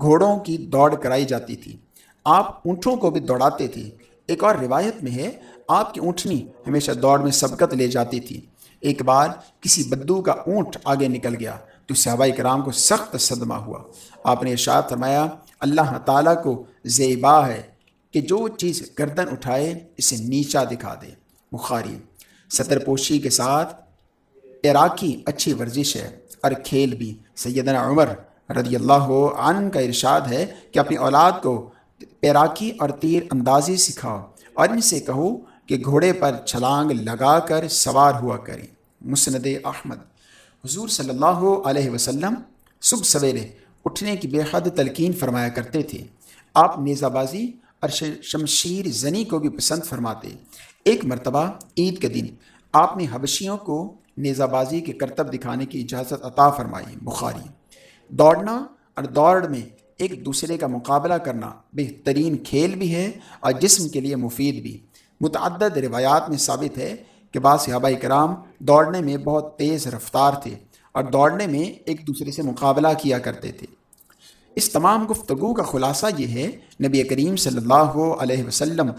گھوڑوں کی دوڑ کرائی جاتی تھی۔ آپ اونٹوں کو بھی دوڑاتے تھے۔ ایک اور روایت میں ہے، آپ کی اونٹنی ہمیشہ دوڑ میں سبقت لے جاتی تھی۔ ایک بار کسی بدو کا اونٹ آگے نکل گیا تو صحابہ کرام کو سخت صدمہ ہوا۔ آپ نے ارشاد فرمایا اللہ تعالیٰ کو زیبا ہے کہ جو چیز گردن اٹھائے اسے نیچا دکھا دے۔ بخاری سطر پوشی کے ساتھ تیراکی اچھی ورزش ہے اور کھیل بھی۔ سیدنا عمر رضی اللہ عنہ کا ارشاد ہے کہ اپنی اولاد کو پیراکی اور تیر اندازی سکھاؤ اور ان سے کہو کہ گھوڑے پر چھلانگ لگا کر سوار ہوا کریں۔ مسند احمد، حضور صلی اللہ علیہ وسلم، صبح سویرے اٹھنے کی بے حد تلقین فرمایا کرتے تھے۔ آپ نیزہ بازی اور شمشیر زنی کو بھی پسند فرماتے۔ ایک مرتبہ عید کے دن آپ نے حبشیوں کو نیزہ بازی کے کرتب دکھانے کی اجازت عطا فرمائی، بخاری۔ دوڑنا اور دوڑ میں ایک دوسرے کا مقابلہ کرنا بہترین کھیل بھی ہے اور جسم کے لیے مفید بھی۔ متعدد روایات میں ثابت ہے کہ بعض صحابہ کرام دوڑنے میں بہت تیز رفتار تھے۔ اور دوڑنے میں ایک دوسرے سے مقابلہ کیا کرتے تھے۔ اس تمام گفتگو کا خلاصہ یہ ہے، نبی کریم صلی اللہ علیہ وسلم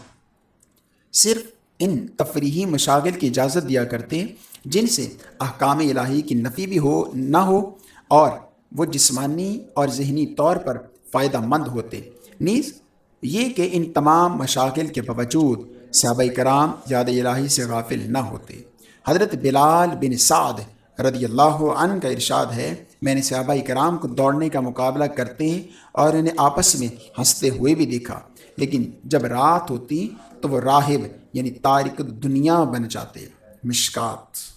صرف ان تفریحی مشاغل کی اجازت دیا کرتے جن سے احکام الہی کی نفی بھی ہو، نہ ہو، اور وہ جسمانی اور ذہنی طور پر فائدہ مند ہوتے۔ نیز، یہ کہ ان تمام مشاغل کے باوجود صحابہ کرام یاد الہی سے غافل نہ ہوتے۔ حضرت بلال بن سعد رضی اللہ عنہ کا ارشاد ہے، میں نے صحابہ کرام کو دوڑنے کا مقابلہ کرتے اور انہیں آپس میں ہنستے ہوئے بھی دیکھا۔ لیکن جب رات ہوتی تو وہ راہب یعنی تارک دنیا بن جاتے۔ مشکات۔